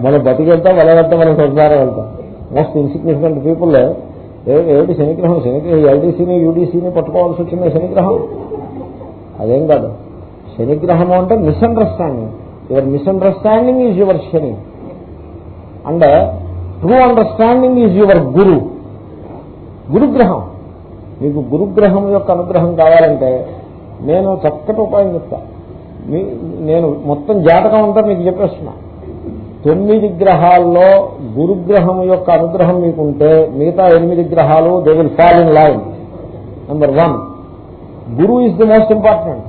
మన బతికెళ్తా వెళ్ళగలుగుతాం మనం సంసారం వెళ్తాం. మోస్ట్ ఇన్సిగ్నిఫికెంట్ పీపుల్ ఏమిటి శనిగ్రహం? శనిగ్రహం ఎల్డీసీని యూడీసీని పట్టుకోవాల్సి వచ్చింది శనిగ్రహం? అదేం కాదు. శనిగ్రహము అంటే misunderstanding your misunderstanding is your Shani. And true understanding is your guru గురుగ్రహం. మీకు గురుగ్రహం యొక్క అనుగ్రహం కావాలంటే నేను చక్కటి ఉపాయం చెప్తా. నేను మొత్తం జాతకం అంతా మీకు చెప్పేస్తున్నా. తొమ్మిది గ్రహాల్లో గురుగ్రహం యొక్క అనుగ్రహం మీకుంటే మిగతా ఎనిమిది గ్రహాలు they will fall in line number one Guru is the most important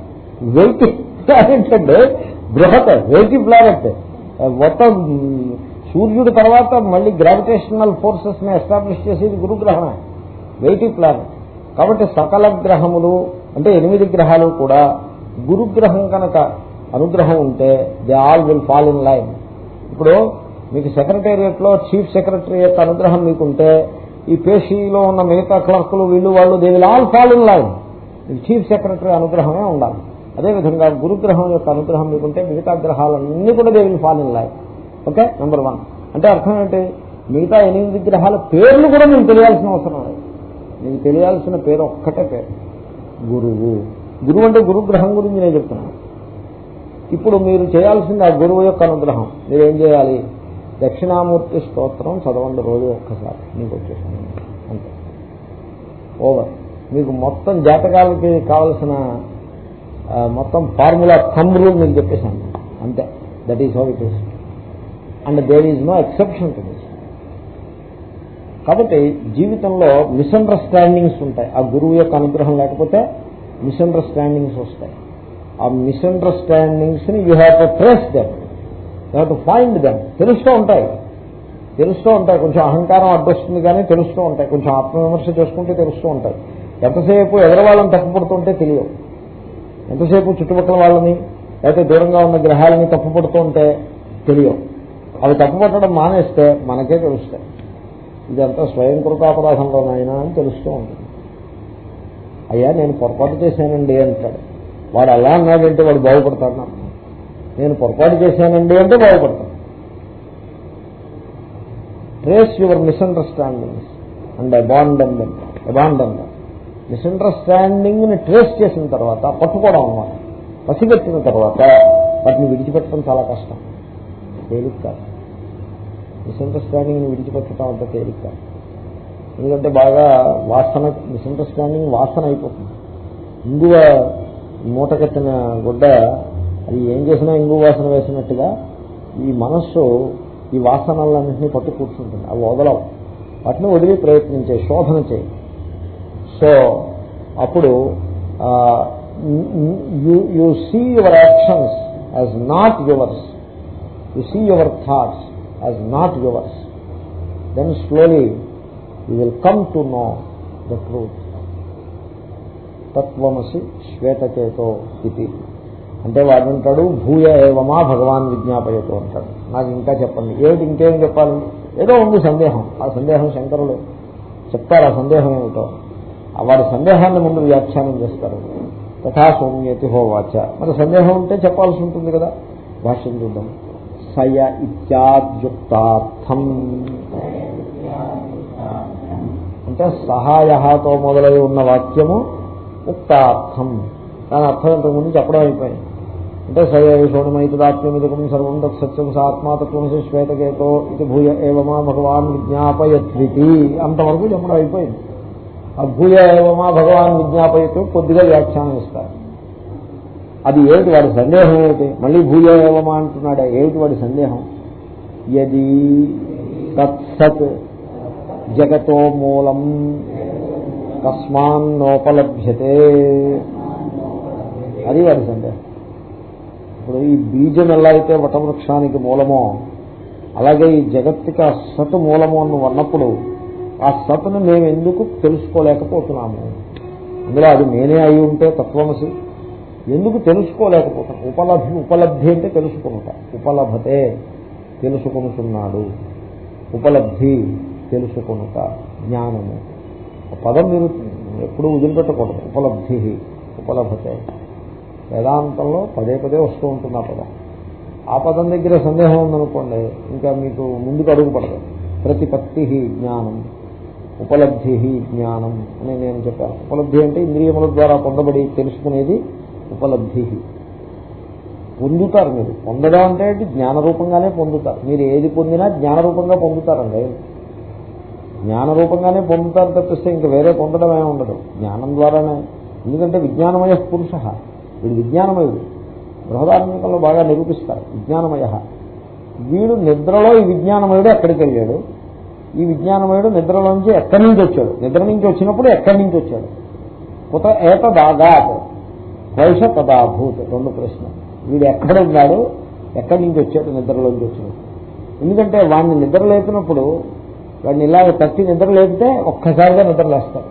weight planet అంటే బృహత్ వెయిట్ ప్లానెట్ మొత్తం సూర్యుడి తర్వాత మళ్ళీ గ్రావిటేషనల్ ఫోర్సెస్ని ఎస్టాబ్లిష్ చేసేది గురుగ్రహమే. వెయిట్ ప్లానెట్ కాబట్టి సకల గ్రహములు అంటే ఎనిమిది గ్రహాలు కూడా గురుగ్రహం కనుక అనుగ్రహం ఉంటే they all will fall in line ఇప్పుడు మీకు సెక్రటేరియట్లో చీఫ్ సెక్రటరీ యొక్క అనుగ్రహం మీకుంటే ఈ పేషీలో ఉన్న మిగతా క్లర్కులు వీళ్ళు వాళ్ళు they will all fall in line మీకు చీఫ్ సెక్రటరీ అనుగ్రహమే ఉండాలి. అదేవిధంగా గురుగ్రహం యొక్క అనుగ్రహం మీకుంటే మిగతా గ్రహాలన్నీ కూడా they will fall in line okay number one అంటే అర్థం ఏంటి? మిగతా ఎనిమిది గ్రహాల పేర్లు కూడా మీకు తెలియాల్సిన అవసరం లేదు. మీకు తెలియాల్సిన పేరు ఒక్కటే పేరు. గురువు. గురువు అంటే గురుగ్రహం గురించి నేను చెప్తున్నాను. ఇప్పుడు మీరు చేయాల్సింది ఆ గురువు యొక్క అనుగ్రహం. మీరు ఏం చేయాలి? దక్షిణామూర్తి స్తోత్రం చదవండి రోజు ఒక్కసారి. మీకు వచ్చేసాను అంతే. ఓవర్. మీకు మొత్తం జాతకాలకి కావలసిన మొత్తం ఫార్ములా థమ్ రూల్ మీకు చెప్పేశాను. అంతే. That is how it is and there is no exception to this కాబట్టి జీవితంలో మిస్అండర్స్టాండింగ్స్ ఉంటాయి. ఆ గురువు యొక్క అనుగ్రహం లేకపోతే మిస్అండర్స్టాండింగ్స్ వస్తాయి. ఆ మిస్అండర్స్టాండింగ్స్ని you have to trace them you have to find them తెలుస్తూ ఉంటాయి. తెలుస్తూ ఉంటాయి. కొంచెం అహంకారం అడ్డొస్తుంది కానీ తెలుస్తూ ఉంటాయి. కొంచెం ఆత్మవిమర్శ చేసుకుంటే తెలుస్తూ ఉంటాయి. ఎంతసేపు ఎదరవాళ్ళని తప్పుపడుతుంటే తెలియవు ఎంతసేపు చుట్టుపక్కల వాళ్ళని లేకపోతే దూరంగా ఉన్న గ్రహాలని తప్పుపడుతూ ఉంటే తెలియవు అవి తప్పుపట్టడం మానేస్తే మనకే తెలుస్తాయి. ఇదంతా స్వయం కృతాపరాధంలోనైనా అని తెలుస్తూ ఉంటుంది. అయ్యా నేను పొరపాటు చేశానండి అంటాడు. వాడు అలా అన్నాడంటే వాడు బాగుపడతాడు నేను పొరపాటు చేశానండి అంటే బాగుపడతాను trace your misunderstandings and abandonment abandonment మిస్అండర్స్టాండింగ్ని trace చేసిన తర్వాత పట్టుకోవడం అన్నమాట. పసిగట్టిన తర్వాత వాటిని విడిచిపెట్టడం చాలా కష్టం. తేలిక కాదు. మిస్అండర్స్టాండింగ్ని విడిచిపెట్టడం అంత తేలిక కాదు. ఎందుకంటే బాగా వాసన మిస్అండర్స్టాండింగ్ వాసన అయిపోతుంది. ఇంగువ మూట కట్టిన గుడ్డ అది ఏం చేసినా ఇంగు వాసన వేసినట్టుగా ఈ మనస్సు ఈ వాసనలన్నింటినీ పట్టు కూర్చుంటుంది. అవి వదలవు. వాటిని వదిలి ప్రయత్నించే శోధన చేయి. సో అప్పుడు you see your actions as not yours you see your thoughts as not yours then slowly you will come to know the truth తత్వమసి శ్వేతకేతో ఇది. అంటే వాడుంటాడు భూయ ఏవమా భగవాన్ విజ్ఞాపయతో అంటాడు. నాకు ఇంకా చెప్పండి. ఏమిటి? ఇంకేం చెప్పాలి? ఏదో ఉంది సందేహం. ఆ సందేహం శంకరులు చెప్తారు. ఆ సందేహం ఏమిటో. వాడి సందేహాన్ని ముందు వ్యాఖ్యానం చేస్తారు. తథా సౌమ్యతి హోవాచ మరి సందేహం ఉంటే చెప్పాల్సి ఉంటుంది కదా. భాష్యం చూద్దాం. సయ ఇత్యాద్యుక్తార్థం. అంటే సహాయతో మొదలై ఉన్న వాక్యము ఉక్తార్థం దాని అర్థం ఇంతకుముందు చెప్పడం అయిపోయింది. అంటే సయేషోణమైతదాత్మ్యమిదకం సర్వం తత్ సత్యం సాత్మాతత్వమసి శ్వేతకేతో ఇది భూయ ఏవమా భగవాన్ విజ్ఞాపయత్వితి. అంతవరకు చెప్పడం అయిపోయింది. ఆ భూయ ఏవమా భగవాన్ విజ్ఞాపయత్వం కొద్దిగా వ్యాఖ్యానం ఇస్తారు. అది ఏమిటి వాడి సందేహం ఏమిటి? మళ్ళీ భూయ ఏవమా అంటున్నాడే? ఏమిటి వాడి సందేహం? యది తత్సత్ జగతో మూలం కస్మాన్నోపలభ్యతే అది వాడి సందేహం. ఇప్పుడు ఈ బీజం ఎలా అయితే వటవృక్షానికి మూలమో అలాగే ఈ జగత్తుకి ఆ సత్ మూలము అని అన్నప్పుడు ఆ సత్ను మేము ఎందుకు తెలుసుకోలేకపోతున్నాము? అందులో అది నేనే అయి ఉంటే తత్వమసి ఎందుకు తెలుసుకోలేకపోతున్నాం? ఉపలబ్ధి ఉపలబ్ధి అంటే తెలుసుకునుట. ఉపలభతే తెలుసుకుంటున్నాడు ఉపలబ్ధి తెలుసుకునుట. జ్ఞానము. పదం మీరు ఎప్పుడూ వదిలిపెట్టకూడదు. ఉపలబ్ధి ఉపలభతే. వేదాంతంలో పదే పదే వస్తూ ఉంటుంది ఆ పదం. ఆ పదం దగ్గర సందేహం ఉందనుకోండి ఇంకా మీకు ముందుకు అడుగుపడదు ప్రతిపత్తి జ్ఞానం ఉపలబ్ధి జ్ఞానం అని నేను చెప్పాను. ఉపలబ్ధి అంటే ఇంద్రియముల ద్వారా పొందబడి తెలుసుకునేది ఉపలబ్ధి. పొందుతారు మీరు. పొందడం అంటే జ్ఞానరూపంగానే పొందుతారు. మీరు ఏది పొందినా జ్ఞానరూపంగా పొందుతారండి. జ్ఞానరూపంగానే పొందుతారు తప్పిస్తే ఇంకా వేరే పొందడం ఏమి ఉండదు. జ్ఞానం ద్వారానే ఎందుకంటే విజ్ఞానమయ పురుష. వీడు విజ్ఞానమయుడు. బృహదార్మికంలో బాగా నిరూపిస్తారు విజ్ఞానమయ. వీడు నిద్రలో ఈ విజ్ఞానమయుడు ఎక్కడికి వెళ్ళాడు ఈ విజ్ఞానమయుడు నిద్రలోంచి ఎక్కడి నుంచి వచ్చాడు? నిద్ర నుంచి వచ్చినప్పుడు ఎక్కడి నుంచి వచ్చాడు? కుత ఏతదాగాత్ వైష తదాభూత్ రెండు ప్రశ్న వీడు ఎక్కడ ఉన్నాడు? ఎక్కడి నుంచి వచ్చాడు? నిద్రలోంచి వచ్చినప్పుడు. ఎందుకంటే వాడిని నిద్ర లేపినప్పుడు వాడిని ఇలాగ తట్టి నిద్ర లేపితే ఒక్కసారిగా నిద్రలేస్తారు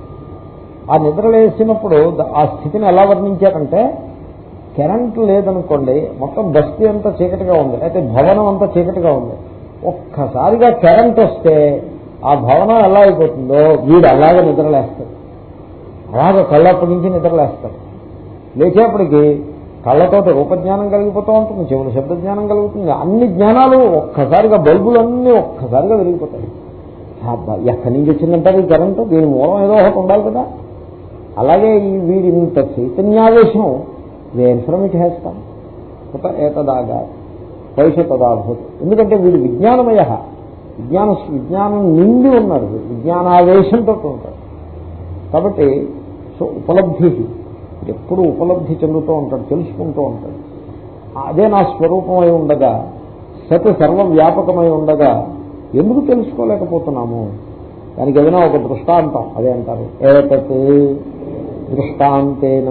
ఆ నిద్ర లేచినప్పుడు ఆ స్థితిని ఎలా వర్ణించారంటే కరెంట్ లేదనుకోండి మొత్తం బస్తీ అంతా చీకటిగా ఉంది. అయితే భవనం అంతా చీకటిగా ఉంది. ఒక్కసారిగా కరెంట్ వస్తే ఆ భవనం ఎలా అయిపోతుందో వీడు అలాగే నిద్రలేస్తాడు అలాగే కళ్ళప్పటి నుంచి నిద్రలేస్తాడు లేచేపటికి కళ్ళతో రూపజ్ఞానం కలిగిపోతూ ఉంటుంది చెవుల శబ్ద జ్ఞానం కలుగుతుంది అన్ని జ్ఞానాలు ఒక్కసారిగా బల్బులన్నీ ఒక్కసారిగా వెలిగిపోతాయి. ఎక్కడి నుంచి వచ్చిందంటారు ఈ కరెంటు దీని మూలం ఏదో ఒకటి ఉండాలి కదా. అలాగే ఈ వీడి ఇంత చైతన్యావేశం వేర్ ఫ్రమ్ ఇట్ హ్యాస్తాం ఏతదాగా పైష తదాభూతి ఎందుకంటే వీడు విజ్ఞానమయ విజ్ఞాన విజ్ఞానం నిండి ఉన్నారు విజ్ఞానావేశంతో ఉంటారు కాబట్టి సో ఉపలబ్ధి ఎప్పుడు ఉపలబ్ధి చెందుతూ ఉంటాడు తెలుసుకుంటూ ఉంటాడు. అదే నా స్వరూపమై ఉండగా సత్ సర్వవ్యాపకమై ఉండగా ఎందుకు తెలుసుకోలేకపోతున్నాము? దానికి ఏదైనా ఒక దృష్టాంతం అదే అంటారు. ఏతత్ దృష్టాంతేన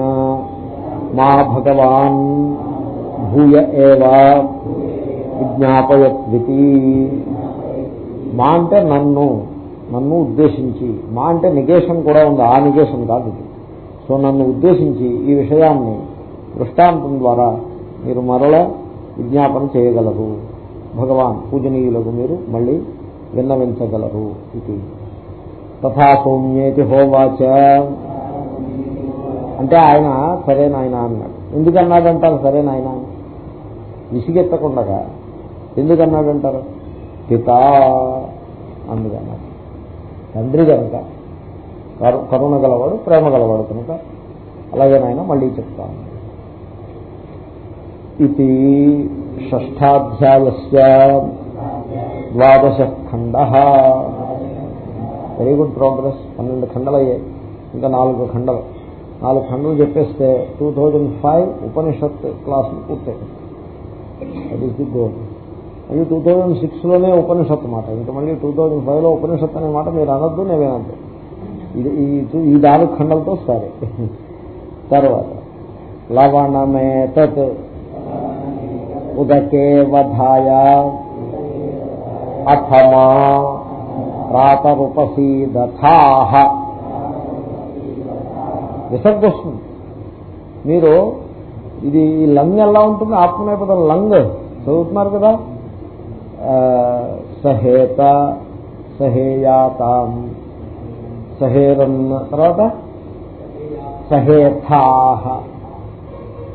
మా భగవాన్ భూయ ఏవా విజ్ఞాపయత్వితి మా అంటే నన్ను నన్ను ఉద్దేశించి. మా అంటే నిగేషన్ కూడా ఉంది ఆ నిగేషన్ కాదు ఇది. సో నన్ను ఉద్దేశించి ఈ విషయాన్ని దృష్టాంతం ద్వారా మీరు మరల విజ్ఞాపన చేయగలరు. భగవాన్ పూజనీయులకు మీరు మళ్ళీ విన్నవించగలరు ఇది. తథా సౌమ్యేతి హోవాచ. అంటే ఆయన సరే నాయన అన్నాడు. ఎందుకన్నాడంటారు సరే నాయన విసిగెత్తకుండా విసిగెత్తకుండగా. ఎందుకన్నాడంటారు? పిత అందుకన్నాడు తండ్రి కనుక కరుణ గలవాడు ప్రేమ గలవాడు కనుక అలాగే నాయన మళ్ళీ చెప్తాను. ఇది షష్టాధ్యాయస్య ద్వాదశ ఖండ వెరీ గుడ్ ప్రోగ్రెస్ పన్నెండు ఖండలు అయ్యాయి ఇంకా నాలుగు ఖండలు. నాలుగు ఖండలు చెప్పేస్తే టూ థౌజండ్ ఫైవ్ ఉపనిషత్ క్లాసులు పూర్తయి అది ది గోల్ అది టూ థౌజండ్ సిక్స్లోనే ఉపనిషత్ మాట. ఇంకా మళ్ళీ టూ థౌజండ్ ఫైవ్లో ఉపనిషత్ అనే మాట మీరు అనొద్దు నేనేనద్దు ఇది ఈ నాలుగు ఖండలతో సరే. తర్వాత లవణమే తత్ వధాయ అథమా ప్రాతరుపసీదథాహ విసర్గ వస్తుంది మీరు ఇది ఈ లంగ్ ఎలా ఉంటుంది? ఆత్మనేపథం లంగ్. చదువుతున్నారు కదా? సహేత సహేయాతాం సహేరన్ తర్వాత సహేథాహ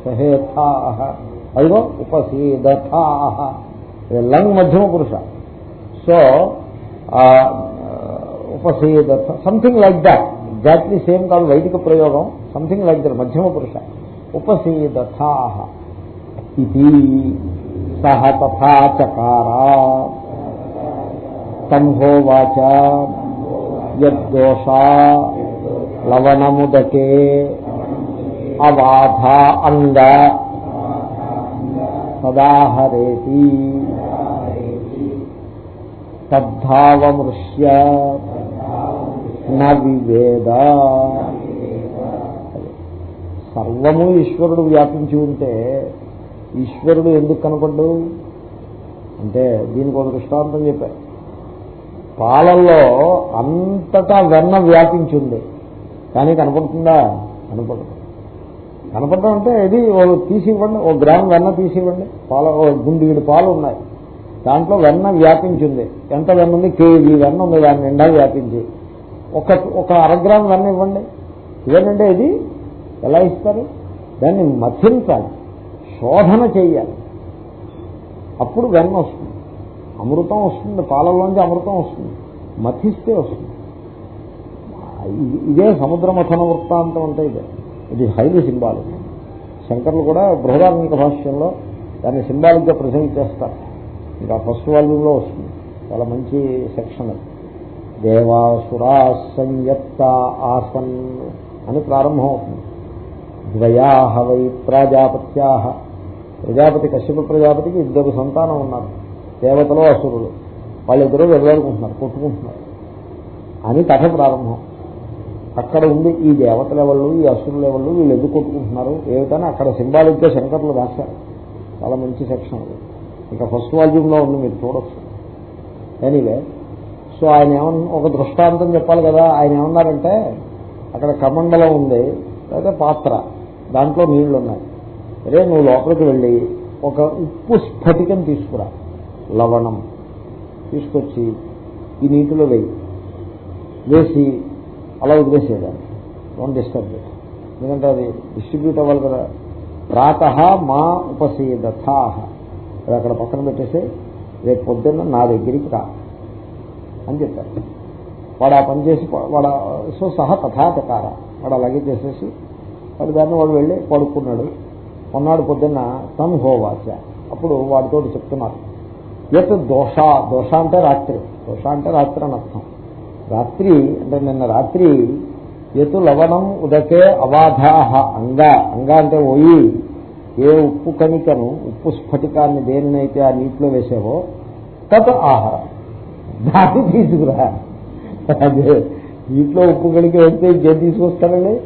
సహేథాహ అదిగో ఉపసీదథాహ లంగ్ మధ్యమ పురుష. So ఉపసీదథ something like that exactly same కాదు వైదిక ప్రయోగం. సంథింగ్ లైక్ దట్ మధ్యమ పురుష. ఉపసీదథాహ ఇది సహ తథా చకారా. తంహోవాచ యద్దోషా లవణముదకే. అవాధ అంగ సదాహరేతి. తద్ధావమృష్య వివేద. సర్వము ఈశ్వరుడు వ్యాపించి ఉంటే ఈశ్వరుడు ఎందుకు కనపడ్డు అంటే దీనికి ఒక దృష్టాంతం చెప్పారు పాలల్లో అంతటా వెన్న వ్యాపించింది కానీ కనపడుతుందా? కనపడదు. కనపడడం అంటే ఇది ఓ తీసివ్వండి ఓ గ్రామ్ వెన్న తీసివ్వండి పాల ఓ గుండీడు పాలు ఉన్నాయి. దాంట్లో వెన్న వ్యాపించింది. ఎంత వెన్న ఉంది? కేజీ వెన్న ఉంది దాని నిండా వ్యాపించి. ఒక ఒక అరగ్రామ్ వెన్న ఇవ్వండి. ఇవ్వండి ఇది ఎలా ఇస్తారు? దాన్ని మథించాలి శోధన చేయాలి. అప్పుడు వెన్న వస్తుంది. అమృతం వస్తుంది పాలలోంచి అమృతం వస్తుంది. మథిస్తే వస్తుంది. ఇదే సముద్ర మథన వృత్తాంతం అంటే ఇదే. ఇది హైలీ సింబాలిక్. శంకర్లు కూడా బృహదార్మిక భాష్యంలో దాన్ని సింబాలిక్గా ప్రజెంట్ చేస్తారు. ఇంకా ఫస్ట్ వాల్యూమ్లో వస్తుంది. చాలా మంచి సెక్షన్ దేవాసురా సంయత్త ఆసన్ అని ప్రారంభం అవుతుంది ద్వయాహ వై ప్రాజాపత్యాహ. ప్రజాపతి కశ్యప ప్రజాపతికి ఇద్దరు సంతానం ఉన్నారు. దేవతలు అసురులు. వాళ్ళిద్దరూ వెళ్ళాలనుకుంటున్నారు కొట్టుకుంటున్నారు. అని కథ ప్రారంభం. అక్కడ ఉంది ఈ దేవతల వాళ్ళు ఈ అసురుల వాళ్ళు వీళ్ళు ఎదుర్కొట్టుకుంటున్నారు ఏమిటని అక్కడ సింబాలిక్గా శంకర్లు రాశారు. చాలా మంచి సెక్షన్ ఇంకా ఫస్ట్ వాల్యూమ్లో ఉంది మీరు చూడొచ్చు. ఎనీవే సో ఆయన ఏమన్నా ఒక దృష్టాంతం చెప్పాలి కదా. ఆయన ఏమన్నారంటే అక్కడ కమండలం ఉంది లేదా పాత్ర దాంట్లో నీళ్ళు ఉన్నాయి. అరే నువ్వు లోపలికి వెళ్ళి ఒక ఉప్పు స్ఫటికం తీసుకురా లవణం. తీసుకొచ్చి ఈ నీటిలో వేయి. వేసి అలా వదిలేసేదాన్ని డోంట్ డిస్టర్బ్ ఇట్ ఎందుకంటే అది డిస్ట్రిబ్యూట్ అవ్వాలి కదా. ప్రాత మా ఉపసీదథాహ అది అక్కడ పక్కన పెట్టేసి రేపు పొద్దున్న నా దగ్గరికి రా అని చెప్పారు. వాడు ఆ పని చేసి వాడు సో సహా తథాతకార. వాడు అలాగే చేసేసి వాడి దాన్ని వాడు వెళ్ళి పడుకున్నాడు. కొన్నాడు పొద్దున్న తమ్ హోవాచ. అప్పుడు వాడితో చెప్తున్నారు. ఎత్ దోష దోష అంటే రాత్రి. దోష అంటే రాత్రి అని అర్థం. రాత్రి అంటే నిన్న రాత్రి ఎతు లవణం ఉదకే అవాధాహ అంగ. అంగ అంటే ఓయి. ఏ ఉప్పు కణికను ఉప్పు స్ఫటికాన్ని దేనినైతే ఆ నీటిలో వేసావో తత్ ఆహారం. దాన్ని తీసుకురా. అదే నీటిలో ఉప్పు కణిక వెళ్తే ఇంకేం తీసుకొస్తారండి?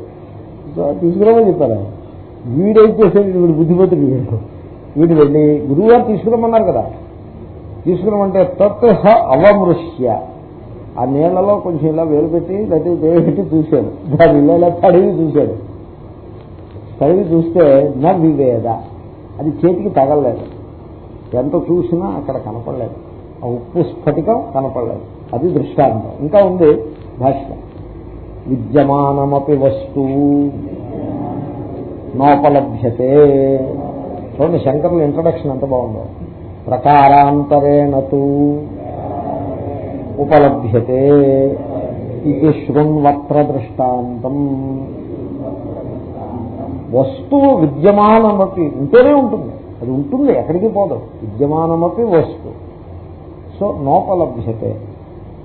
తీసుకురామని చెప్పారా? వీడేం వీడు బుద్ధిపతుడు వీడు. వీడు వెళ్ళి గురువు గారు తీసుకురమ్మన్నారు కదా. తీసుకురమంటే తత్ అవమృష్య ఆ నీళ్ళలో కొంచెం ఇలా వేలు పెట్టి లేకపోతే వేలు చూశాడు దాని ఇలా ఇలా తడివి చూశాడు తడివి చూస్తే నా వివేద అది చేతికి తగలలేదు. ఎంత చూసినా అక్కడ కనపడలేదు. ఆ ఉప్పు స్ఫటికం కనపడలేదు. అది దృష్టాంతం. ఇంకా ఉంది భాష్యం. విద్యమానమపి వస్తువు నోపలభ్యతే. చూడండి శంకర్లు ఇంట్రడక్షన్ ఎంత బాగుందో. ప్రకారాంతరేణతూ ఉపలభ్యతే ఇది శృణ్వత్ర దృష్టాంతం. వస్తువు విద్యమానమపి ఉంటేనే ఉంటుంది. అది ఉంటుంది ఎక్కడికి పోదు. విద్యమానమపి వస్తువు. సో నోపలభ్యతే.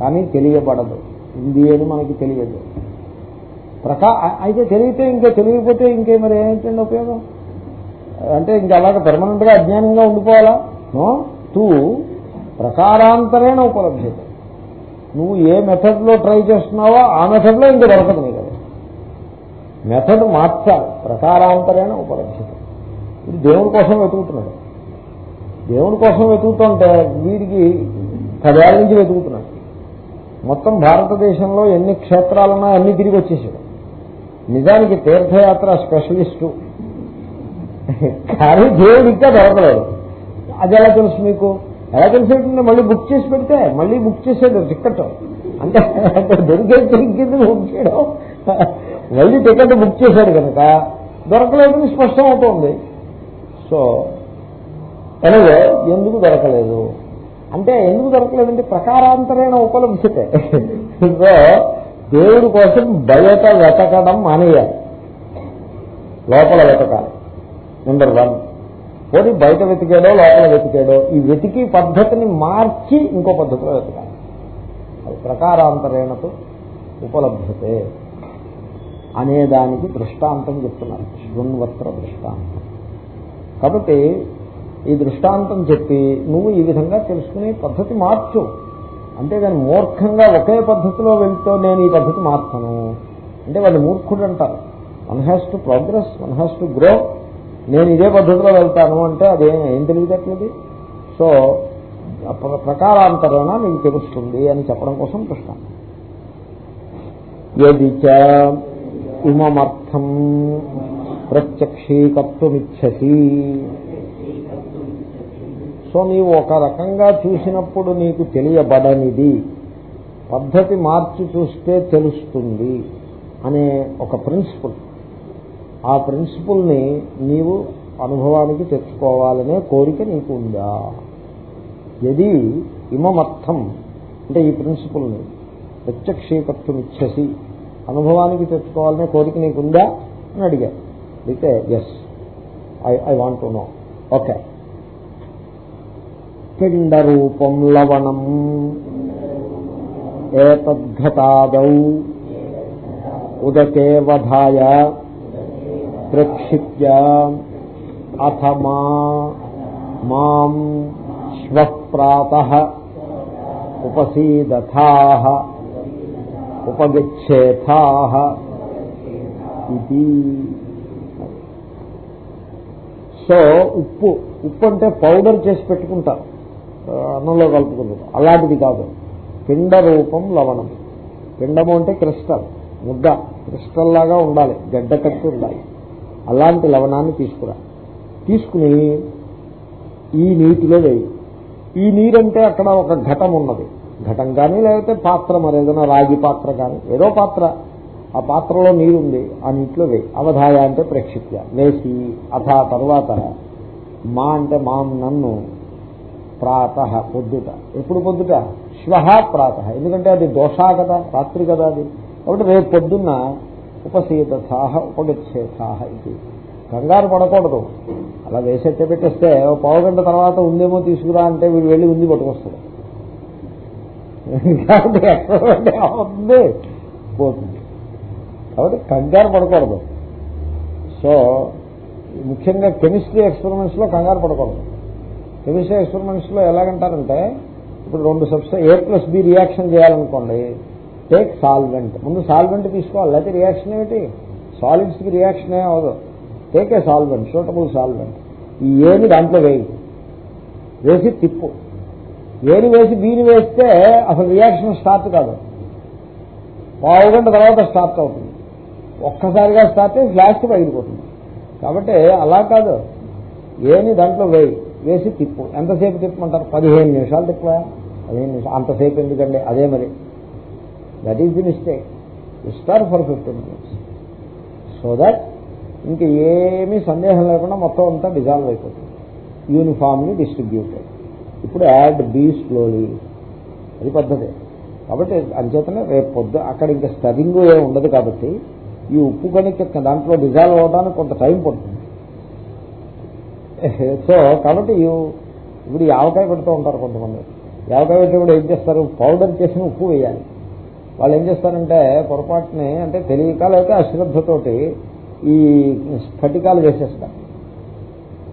కానీ తెలియబడదు. ఉంది అని మనకి తెలియదు. ప్రకా అయితే తెలియతే ఇంకా తెలియకపోతే ఇంకే మరి ఏంటండి ఉపయోగం? అంటే ఇంకా అలాగ పెర్మనెంట్గా అజ్ఞానంగా ఉండిపోవాలా? నో. తూ ప్రకారాంతరేణ ఉపలభ్యత. నువ్వు ఏ మెథడ్లో ట్రై చేస్తున్నావో ఆ మెథడ్లో ఇంకా దొరకదు నీకు మెథడ్ మార్చాలి. ప్రకారాంతరేణ ఉపలభ్యత ఇది దేవుడి కోసం వెతుకుతున్నాడు దేవుడి కోసం వెతుకుతుంటే వీడికి పదేళ్ళ నుంచి వెతుకుతున్నాడు మొత్తం భారతదేశంలో ఎన్ని క్షేత్రాలున్నా అన్ని తిరిగి వచ్చేసాడు నిజానికి తీర్థయాత్ర స్పెషలిస్టు. కానీ దేవుడు ఇంకా దొరకలేదు. అది ఎలా తెలుసు మీకు? ఎలా తెలిసేటంటే మళ్ళీ బుక్ చేసి పెడితే మళ్ళీ బుక్ చేసేది టికెట్ అంటే అంటే దొరికే బుక్ చేయడం? మళ్ళీ టికెట్ బుక్ చేశాడు కనుక దొరకలేదని స్పష్టం అవుతోంది. సో ఎనవే ఎందుకు దొరకలేదు? అంటే ఎందుకు దొరకలేదంటే ప్రకారాంతరైన ఉపలబ్ధతే. సో దేవుడి కోసం బయట వెతకడం మానేయాలి. లోపల వెతకాలి. నెంబర్ వన్ పోనీ బయట వెతికాడో లోపల వెతికాడో ఈ వెతికి పద్ధతిని మార్చి ఇంకో పద్ధతిలో వెతకాలి. అది ప్రకారాంతరేణతో ఉపలభ్యతే అనేదానికి దృష్టాంతం చెప్తున్నారు. శృణ్వత్ర దృష్టాంతం. కాబట్టి ఈ దృష్టాంతం చెప్పి నువ్వు ఈ విధంగా తెలుసుకునే పద్ధతి మార్చు. అంతేగాని మూర్ఖంగా ఒకే పద్ధతిలో వెళ్తూ నేను ఈ పద్ధతి మార్చను. అంటే వాళ్ళు మూర్ఖుడు అంటారు one has to progress one has to grow నేను ఇదే పద్ధతిలో వెళ్తాను అంటే అదే ఏం తెలియదట్లేదు సో ప్ర- ప్రకారాంతరేణ నీకు తెలుస్తుంది అని చెప్పడం కోసం కృష్ణ యది చ ఇమమర్థం ప్రత్యక్షీకత్వమిచ్చసి సో నీవు ఒక రకంగా చూసినప్పుడు నీకు తెలియబడనిది. పద్ధతి మార్చి చూస్తే తెలుస్తుంది అనే ఒక ప్రిన్సిపల్. ఆ ప్రిన్సిపల్ని నీవు అనుభవానికి తెచ్చుకోవాలనే కోరిక నీకు ఉందా యది ఇమమర్థం అంటే ఈ ప్రిన్సిపుల్ని ప్రత్యక్షీకర్తం ఇచ్చసి అనుభవానికి తెచ్చుకోవాలనే కోరిక నీకుందా? అని అడిగారు అయితే yes I I want to know okay పిండరూపం లవణం ఏతద్ఘటాదౌ ఉదకే వధాయ ప్రక్షిప్య అథమా మాం శ్వప్రాత ఉపసీదథా ఉపగచ్చేథా ఇది. సో ఉప్పు ఉప్పు అంటే పౌడర్ చేసి పెట్టుకుంటారు అన్నంలో కలుపుకుంటారు అలాంటిది కాదు. పిండ రూపం లవణం. పిండము అంటే క్రిస్టల్. ముద్ద. క్రిస్టల్ లాగా ఉండాలి. గడ్డ కట్టి ఉండాలి. అలాంటి లవణాన్ని తీసుకురా. తీసుకుని ఈ నీటిలో వేయి. ఈ నీరంటే అక్కడ ఒక ఘటం ఉన్నది. ఘటం కానీ లేకపోతే పాత్ర మరేదైనా రాగి పాత్ర కానీ ఏదో పాత్ర. ఆ పాత్రలో నీరుంది ఆ నీటిలో వేయి. అవధాయ అంటే ప్రేక్షిత్య వేసి అథ తర్వాత మా అంటే మాం నన్ను ప్రాత పొద్దుట. ఎప్పుడు పొద్దుట? శ్వ ప్రాత. ఎందుకంటే అది దోషా కదా రాత్రి కదా అది. కాబట్టి రేపు పొద్దున్న ఉపసీతాహ ఉపగచ్చేథాహ ఇది. కంగారు పడకూడదు. అలా వేసెత్తే పెట్టేస్తే పావు గంట తర్వాత ఉందేమో తీసుకురా అంటే వీడు వెళ్ళి ఉంది పట్టుకొస్తాడు. కాబట్టి ఎక్కడ ఉంది పోతుంది. కాబట్టి కంగారు పడకూడదు. సో ముఖ్యంగా కెమిస్ట్రీ ఎక్స్పెరిమెంట్స్లో కంగారు పడకూడదు. కెమిస్ట్రీ ఎక్స్పెరిమెంట్స్లో ఎలాగంటారంటే ఇప్పుడు రెండు substance A plus B reaction చేయాలనుకోండి take solvent. ముందు సాల్వెంట్ తీసుకోవాలి లేకపోతే రియాక్షన్ ఏమిటి? సాలిడ్స్కి రియాక్షన్ ఏ అవదు take a solvent suitable solvent ఈ ఏని దాంట్లో వేయి. వేసి తిప్పు. ఏని వేసి బీని వేస్తే అసలు రియాక్షన్ స్టార్ట్ కాదు. పావు గంట తర్వాత స్టార్ట్ అవుతుంది. ఒక్కసారిగా స్టార్ట్ అయ్యి ఫ్లాష్ పగిలిపోతుంది కాబట్టి అలా కాదు. ఏని దాంట్లో వేయి. వేసి తిప్పు. ఎంతసేపు తిప్పమంటారు? పదిహేను నిమిషాలు తిప్పా పదిహేను నిమిషాలు. అంతసేపు ఎందుకండి? అదే మరి. That is the mistake stir for fifteen minutes so that ఇంక ఏమీ సందేహం లేకుండా మొత్తం అంతా డిజాల్వ్ అయిపోతుంది. యూనిఫామ్లీ డిస్ట్రిబ్యూటెడ్ ఇప్పుడు యాడ్ బీ స్లోలీ అది పద్ధతి. కాబట్టి అంచేతనే రేపు పొద్దు అక్కడ ఇంకా స్టరింగ్ ఏ ఉండదు కాబట్టి ఈ ఉప్పు కణిక దాంట్లో డిజాల్వ్ అవడానికి కొంత టైం పడుతుంది. సో కాబట్టి ఇప్పుడు ఈ ఆవకాయ పెడుతూ ఉంటారు కొంతమంది. ఆవకాయ పెట్టినప్పుడు ఏం చేస్తారు? పౌడర్ చేసిన ఉప్పు వేయాలి. వాళ్ళు ఏం చేస్తారంటే పొరపాటుని అంటే తెలియక లేక అశ్రద్ధతోటి ఈ స్ఫటికాలు వేసేస్తారు.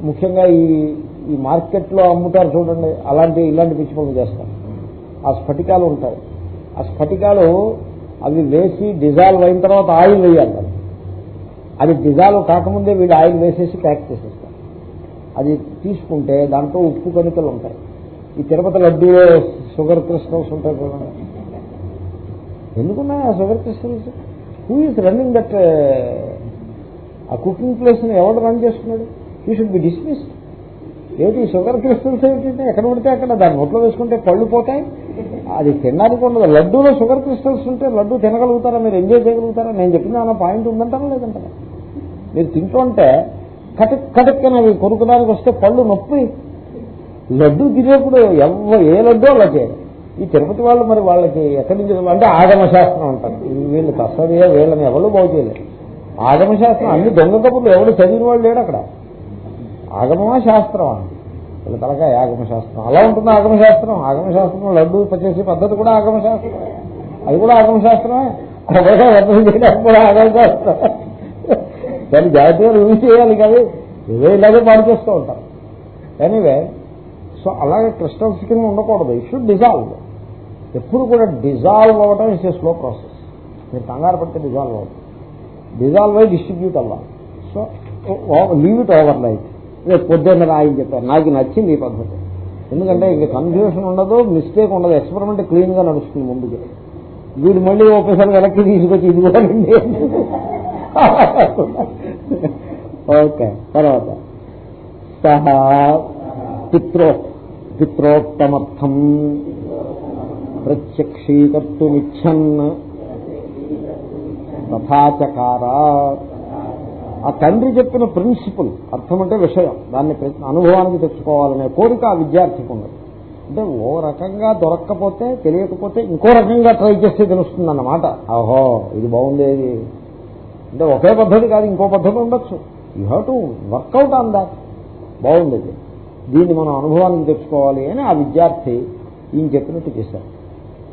ముఖ్యంగా ఈ ఈ మార్కెట్లో అమ్ముతారు చూడండి అలాంటి ఇలాంటి పిచ్చి పనులు చేస్తారు. ఆ స్ఫటికాలు ఉంటాయి. ఆ స్ఫటికాలు అవి వేసి డిజాల్వ్ అయిన తర్వాత ఆయిల్ వేయాలి దాన్ని. అది డిజాల్వ్ కాకముందే వీడు ఆయిల్ వేసేసి ప్యాక్ చేసేస్తారు. అది తీసుకుంటే దాంట్లో ఉప్పు కణికలు ఉంటాయి. ఈ తిరుపతి లడ్డూలో షుగర్ క్రిస్టల్స్ ఉంటాయి చూడండి. ఎందుకున్నాయి ఆ sugar crystals who is running that ఆ కుకింగ్ ప్లేస్ని ఎవడు రన్ చేస్తున్నాడు యూ షుడ్ బి డిస్మిస్డ్ ఏమిటి షుగర్ క్రిస్టల్స్ ఏంటంటే ఎక్కడ పడితే అక్కడ దాన్ని నోట్లో వేసుకుంటే పళ్ళు పోతాయి? అది తినడానికి ఉండదు. లడ్డూలో షుగర్ క్రిస్టల్స్ ఉంటే లడ్డు తినగలుగుతారా? మీరు ఎంజాయ్ చేయగలుగుతారా? నేను చెప్పిన అన్న పాయింట్ ఉందంటారా లేదంటారా? మీరు తింటుంటే కటక్ కటక్ అని అవి కొనుక్కడానికి వస్తే పళ్ళు నొప్పి. లడ్డు తినేప్పుడు ఎవ ఏ లడ్డు అలా చేయాలి ఈ తిరుపతి వాళ్ళు మరి వాళ్ళకి ఎక్కడి నుంచి అంటే ఆగమ శాస్త్రం అంటారు వీళ్ళు కష్టమే వీళ్ళని ఎవరు బాగు చేయలేదు. ఆగమ శాస్త్రం అన్ని దొంగ కబుర్లు ఎవరు చదివిన వాళ్ళు లేడు అక్కడ. ఆగమమా శాస్త్రమా? వీళ్ళ తలకాయ ఆగమ శాస్త్రం అలా ఉంటుంది ఆగమ శాస్త్రం ఆగమ శాస్త్రం లడ్డు చేసే పద్ధతి కూడా ఆగమ శాస్త్రం అది కూడా ఆగమశాస్త్రమే. కొబ్బరిగా చేయడానికి కూడా ఆగమశాస్త్రం. దాన్ని జాగ్రత్తగా రివ్యూ చేయాలి కానీ ఇవే ఇలాగే పాడు చేస్తూ ఉంటారు. ఎనీవే సో అలాగే క్రిస్టల్స్ కింద ఉండకూడదు. ఇట్ షుడ్ డిజాల్వ్ ఎప్పుడు కూడా డిజాల్వ్ అవ్వడం ఇస్ ఏ స్లో ప్రాసెస్ మీరు కంగారు పడితే డిజాల్వ్ అవ్వదు. డిజాల్వ్ అయ్యి డిస్ట్రిబ్యూట్ అవ్వాలి. So leave it overnight రేపు పొద్దున్న రాయని చెప్పారు. నాకు నచ్చింది ఈ పద్ధతి. ఎందుకంటే ఇంక కన్ఫ్యూషన్ ఉండదు మిస్టేక్ ఉండదు. ఎక్స్పెరిమెంట్ క్లీన్గా నడుస్తుంది ముందుకు. వీడు మళ్ళీ ఒకసారి వెనక్కి తీసుకొచ్చి ఇది కూడా ఓకే తర్వాత. సహా పిత్రో పిత్రోత్తమర్థం. ప్రత్యక్షీకర్తుమిచ్చన్ తథాచకార. ఆ తండ్రి చెప్పిన ప్రిన్సిపల్ అర్థం అంటే విషయం దాన్ని అనుభవానికి తెచ్చుకోవాలనే కోరిక ఆ విద్యార్థికి ఉన్నది. అంటే ఓ రకంగా దొరక్కపోతే తెలియకపోతే ఇంకో రకంగా ట్రై చేస్తే తెలుస్తుంది అన్నమాట ఓహో ఇది బాగుండేది అంటే ఒకే పద్ధతి కాదు ఇంకో పద్ధతి ఉండొచ్చు. You have to work out on that బాగుండేది దీన్ని మనం అనుభవానికి తెచ్చుకోవాలి అని ఆ విద్యార్థి ఈయన చెప్పినట్టు చేశారు.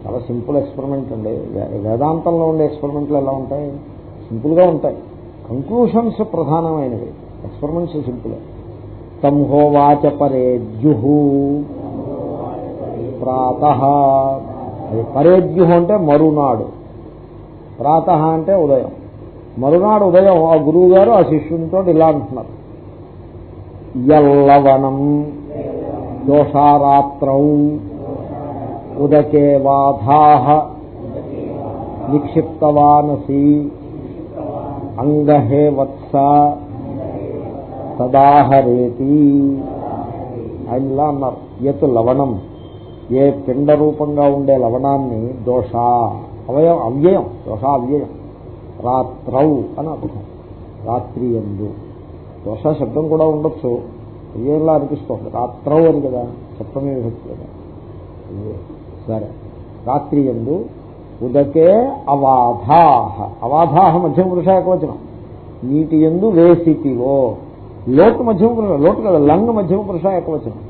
చాలా సింపుల్ ఎక్స్పెరిమెంట్ అండి. వేదాంతంలో ఉండే ఎక్స్పెరిమెంట్లు ఎలా ఉంటాయి? సింపుల్గా ఉంటాయి. కంక్లూషన్స్ ప్రధానమైనవి. Experiments simple. తంహోవాచ పరేద్యు ప్రాత. అది అంటే మరునాడు. ప్రాత అంటే ఉదయం. మరునాడు ఉదయం ఆ గురువు గారు ఆ శిష్యునితో ఇలా అంటున్నారు. ఎల్లవనం దోషారాత్రం. ఉదకే వాధా నిక్షిప్తవానసి అంగహే వత్స సదాహరేతి ఆయన ఇలా అన్నారు ఎత్ లవణం ఏ పిండ రూపంగా ఉండే లవణాన్ని దోష అవయం అవ్యయం దోష అవ్యయం। రాత్రౌ అని అర్థం. రాత్రి ఎందు దోష శబ్దం కూడా ఉండొచ్చు. అవ్యయంలా అనిపిస్తుంది. రాత్రౌ అని కదా సప్తమే విభక్తి కదా సరే. రాత్రి ఎందు ఉదకే అవాధాహ అవాధాహ మధ్యమ పురుష ఏకవచనం. నీటి ఎందు వేసితివో. లోటు మధ్యమ పురుష లోటు కదా లంగ్ మధ్యమ పురుష ఏకవచనం.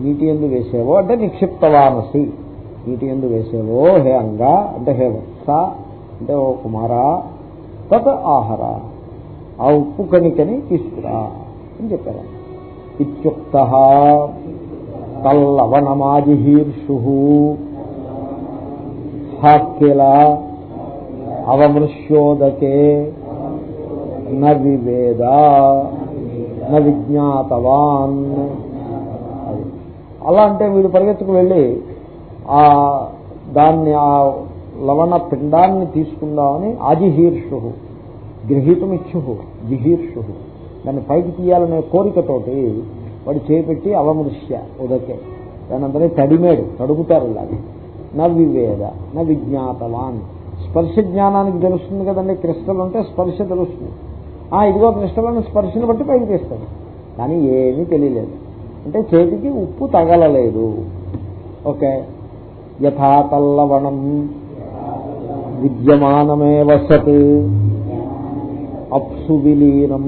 నీటి ఎందు వేసేవో అంటే నిక్షిప్తవానసి. నీటి ఎందు వేసేవో హే అంగ అంటే హే వత్స అంటే ఓ కుమారా. తత్ ఆహార. ఆ ఉప్పు కణికని తీసుకురా అని చెప్పారు. ఇత్యుక్త తల్లవనమాజిహీర్షు. హాక్కిల అవమృశ్యోదకే న వివేద న విజ్ఞాతవాన్. అలా అంటే వీడు పరిగెత్తుకు వెళ్ళి ఆ దాన్ని ఆ లవణ పిండాన్ని తీసుకుందామని ఆజిహీర్షు గృహీతమిచ్చు జిహీర్షు దాన్ని పైకి తీయాలనే కోరికతోటి వాడు చేపెట్టి అవమృష్య ఉదకే. దాని అందరే తడిమేడు తడుగుతారు ఇలాగే. న వివేద న విజ్ఞాతవాన్. స్పర్శ జ్ఞానానికి తెలుస్తుంది కదండి క్రిస్టల్ అంటే స్పర్శ తెలుస్తుంది. ఆ ఇదిగో క్రిస్టల్ అని స్పర్శను బట్టి పైకి తీస్తాడు. కానీ ఏమీ తెలియలేదు. అంటే చేతికి ఉప్పు తగలలేదు. ఓకే. యథాతల్లవణం విద్యమానమే వసత్ అప్సు విలీనం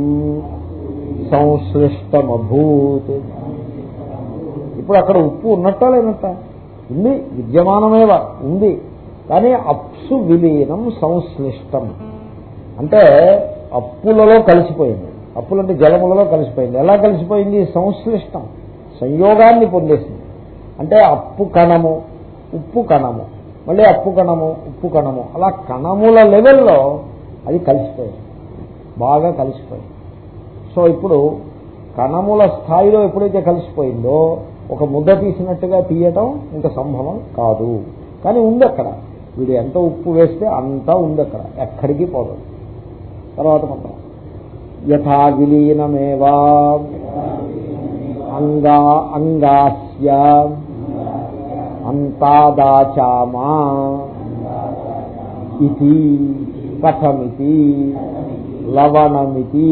సంశ్లిష్టమభూత్. ఇప్పుడు అక్కడ ఉప్పు ఉన్నట్టా లేనట్ట? ఉంది విద్యమానమేవ ఉంది. కానీ అప్సు విలీనం సంశ్లిష్టం. అంటే అప్పులలో కలిసిపోయింది. అప్పులంటే జలములలో కలిసిపోయింది. ఎలా కలిసిపోయింది? సంశ్లిష్టం. సంయోగాన్ని పొందేసింది. అంటే అప్పు కణము ఉప్పు కణము. మళ్ళీ అప్పు కణము ఉప్పు కణము. అలా కణముల లెవెల్లో అది కలిసిపోయింది. బాగా కలిసిపోయింది. సో ఇప్పుడు కణముల స్థాయిలో ఎప్పుడైతే కలిసిపోయిందో ఒక ముద్ద తీసినట్టుగా తీయటం ఇంకా సంభవం కాదు. కానీ ఉంది అక్కడ వీడు ఎంత ఉప్పు వేస్తే అంతా ఉంది అక్కడ ఎక్కడికి పోదు. తర్వాత మంత్రం. యథా విలీనమేవా అంగా అంగాస్య అంతాదాచామా ఇది కథమితి లవణమితి